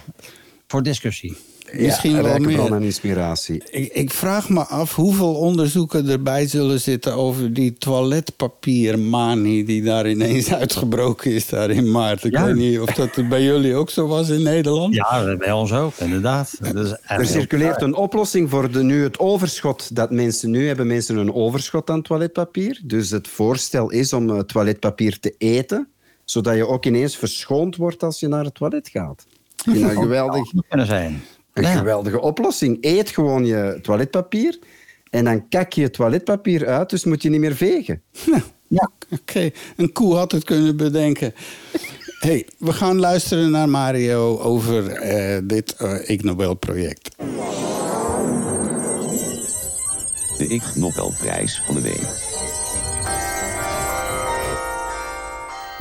voor discussie. Misschien ja, wel meer. inspiratie. Ik, ik vraag me af hoeveel onderzoeken erbij zullen zitten over die toiletpapiermanie die daar ineens uitgebroken is daar in maart. Ik Ja. weet niet of dat bij jullie ook zo was in Nederland. Ja, bij ons ook, inderdaad. Dat is echt Er circuleert een oplossing voor de, nu het overschot dat mensen nu hebben. Mensen een overschot aan toiletpapier. Dus het voorstel is om eh, toiletpapier te eten, zodat je ook ineens verschoond wordt als je naar het toilet gaat. Dat een, geweldig, zou kunnen zijn. Een Ja. geweldige oplossing. Eet gewoon je toiletpapier en dan kak je het toiletpapier uit, dus moet je niet meer vegen. Ja. Oké, een koe had het kunnen bedenken. hey, we gaan luisteren naar Mario over eh, dit eh Ig Nobel-project. De Ig Nobelprijs van de week.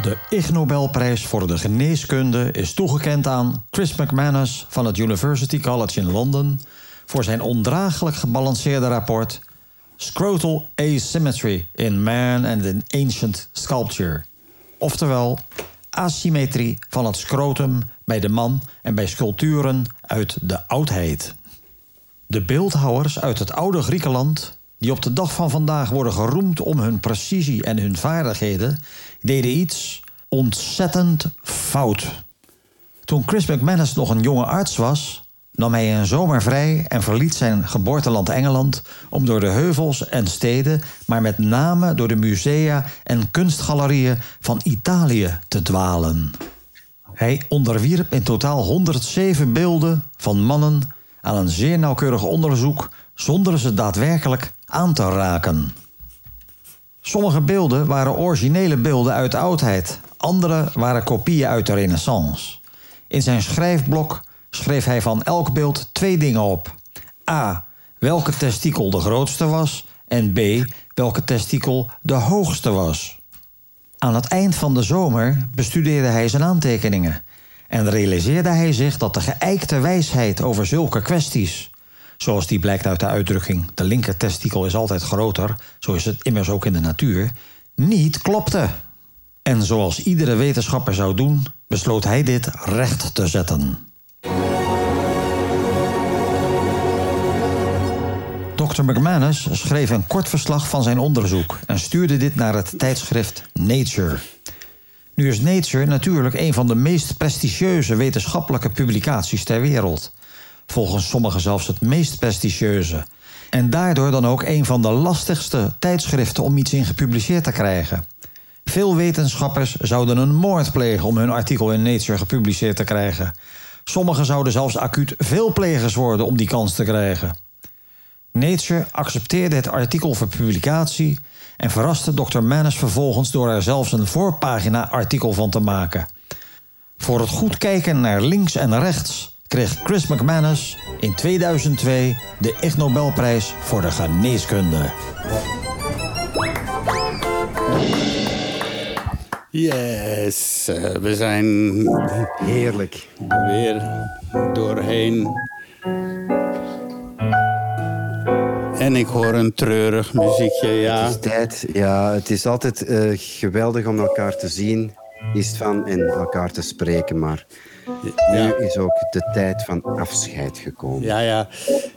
De Ig Nobelprijs voor de geneeskunde is toegekend aan Chris McManus van het University College in Londen voor zijn ondraaglijk gebalanceerde rapport Scrotal Asymmetry in Man and in Ancient Sculpture. Oftewel, asymmetrie van het scrotum bij de man en bij sculpturen uit de oudheid. De beeldhouwers uit het oude Griekenland, die op de dag van vandaag worden geroemd om hun precisie en hun vaardigheden, deden iets ontzettend fout. Toen Chris McManus nog een jonge arts was, nam hij een zomer vrij en verliet zijn geboorteland Engeland om door de heuvels en steden, maar met name door de musea en kunstgalerieën van Italië te dwalen. Hij onderwierp in totaal 107 beelden van mannen aan een zeer nauwkeurig onderzoek zonder ze daadwerkelijk aan te raken. Sommige beelden waren originele beelden uit de oudheid, andere waren kopieën uit de Renaissance. In zijn schrijfblok schreef hij van elk beeld twee dingen op: A. welke testikel de grootste was, en B. welke testikel de hoogste was. Aan het eind van de zomer bestudeerde hij zijn aantekeningen en realiseerde hij zich dat de geëikte wijsheid over zulke kwesties, zoals die blijkt uit de uitdrukking de linker testikel is altijd groter, zo is het immers ook in de natuur, niet klopte. En zoals iedere wetenschapper zou doen, besloot hij dit recht te zetten. Dr. McManus schreef een kort verslag van zijn onderzoek en stuurde dit naar het tijdschrift Nature. Nu is Nature natuurlijk een van de meest prestigieuze wetenschappelijke publicaties ter wereld. Volgens sommigen zelfs het meest prestigieuze. En daardoor dan ook een van de lastigste tijdschriften om iets in gepubliceerd te krijgen. Veel wetenschappers zouden een moord plegen om hun artikel in Nature gepubliceerd te krijgen. Sommigen zouden zelfs acuut veelplegers worden om die kans te krijgen. Nature accepteerde het artikel voor publicatie en verraste Dr. Manus vervolgens door er zelfs een voorpagina-artikel van te maken. Voor het goed kijken naar links en rechts kreeg Chris McManus in 2002 de Ig Nobelprijs voor de geneeskunde. Yes, eh, we zijn Heerlijk. weer doorheen. En ik hoor een treurig muziekje, ja. Het is tijd. Ja, het is altijd eh, geweldig om elkaar te zien. Is van en elkaar te spreken, maar Ja. nu is ook de tijd van afscheid gekomen. Ja, ja.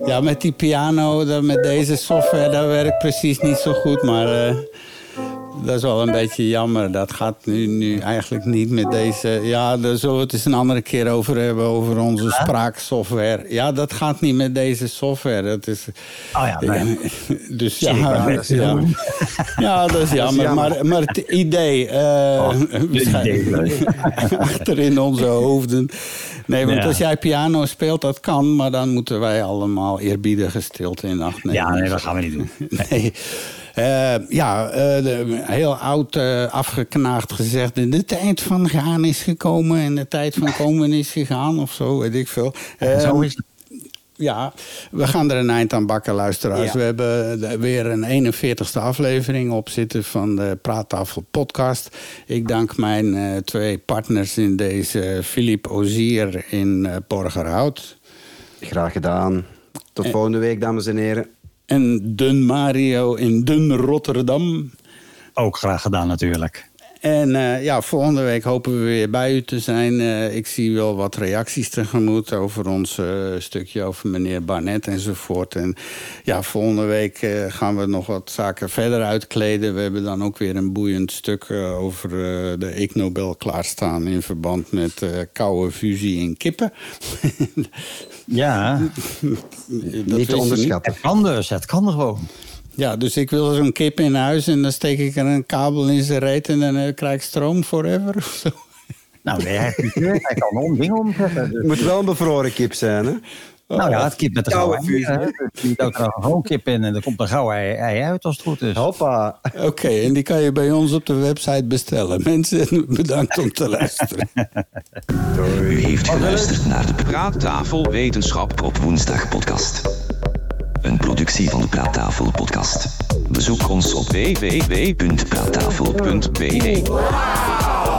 ja, met die piano, met deze software, dat werkt precies niet zo goed. Maar eh, dat is wel een beetje jammer. Dat gaat nu, nu eigenlijk niet met deze... Ja, daar zullen we het eens een andere keer over hebben, over onze spraaksoftware. Ja, dat gaat niet met deze software. Dat is... Oh ja, nee. Dus ja, Zeker, dat is ja. jammer. ja, dat is jammer. jammer. Maar, maar het idee, idee, achter in onze hoofden. Nee, want Ja. als jij piano speelt, dat kan, maar dan moeten wij allemaal eerbiedige stilte in acht nemen. Ja, nee, dat gaan we niet doen. Nee. Eh, ja, eh, de- heel oud eh, afgeknaagd gezegd. De tijd van gaan is gekomen en de tijd van komen is gegaan of zo, weet ik veel. Zo is het. ja, we gaan er een eind aan bakken, luisteraars. Ja. We hebben er weer een 41ste aflevering op zitten van de Praattafel podcast. Ik dank mijn eh, twee partners in deze, Philippe Ozier in Borgerhout. Graag gedaan. Tot volgende week, dames en heren. En Dun Mario in Dun Rotterdam. Ook graag gedaan natuurlijk. En eh, ja, volgende week hopen we weer bij u te zijn. Eh, ik zie wel wat reacties tegemoet over ons eh, stukje over meneer Barnett enzovoort. En ja, volgende week eh, gaan we nog wat zaken verder uitkleden. We hebben dan ook weer een boeiend stuk over eh, de Ig Nobel klaarstaan in verband met eh, koude fusie in kippen. Ja, Dat Niet te onderschatten. het kan dus. Het kan gewoon. Ja, dus ik wil zo'n kip in huis en dan steek ik er een kabel in zijn reet en dan eh, krijg ik stroom forever of zo. Nou, nee, hij, heeft niet gewerkt. hij kan om dingen omzetten. Dus- Het moet wel een bevroren kip zijn, hè? nou ja, het kip met de gouden hè. Je doet er een gewoon kip in en er komt een gouden ei, ei uit als het goed is. Hoppa. Oké, en die kan je bij ons op de website bestellen. Mensen, bedankt om te luisteren. U heeft geluisterd naar de Praattafel Wetenschap op woensdag podcast. Een productie van de Praattafel podcast. Bezoek ons op www.praattafel.be.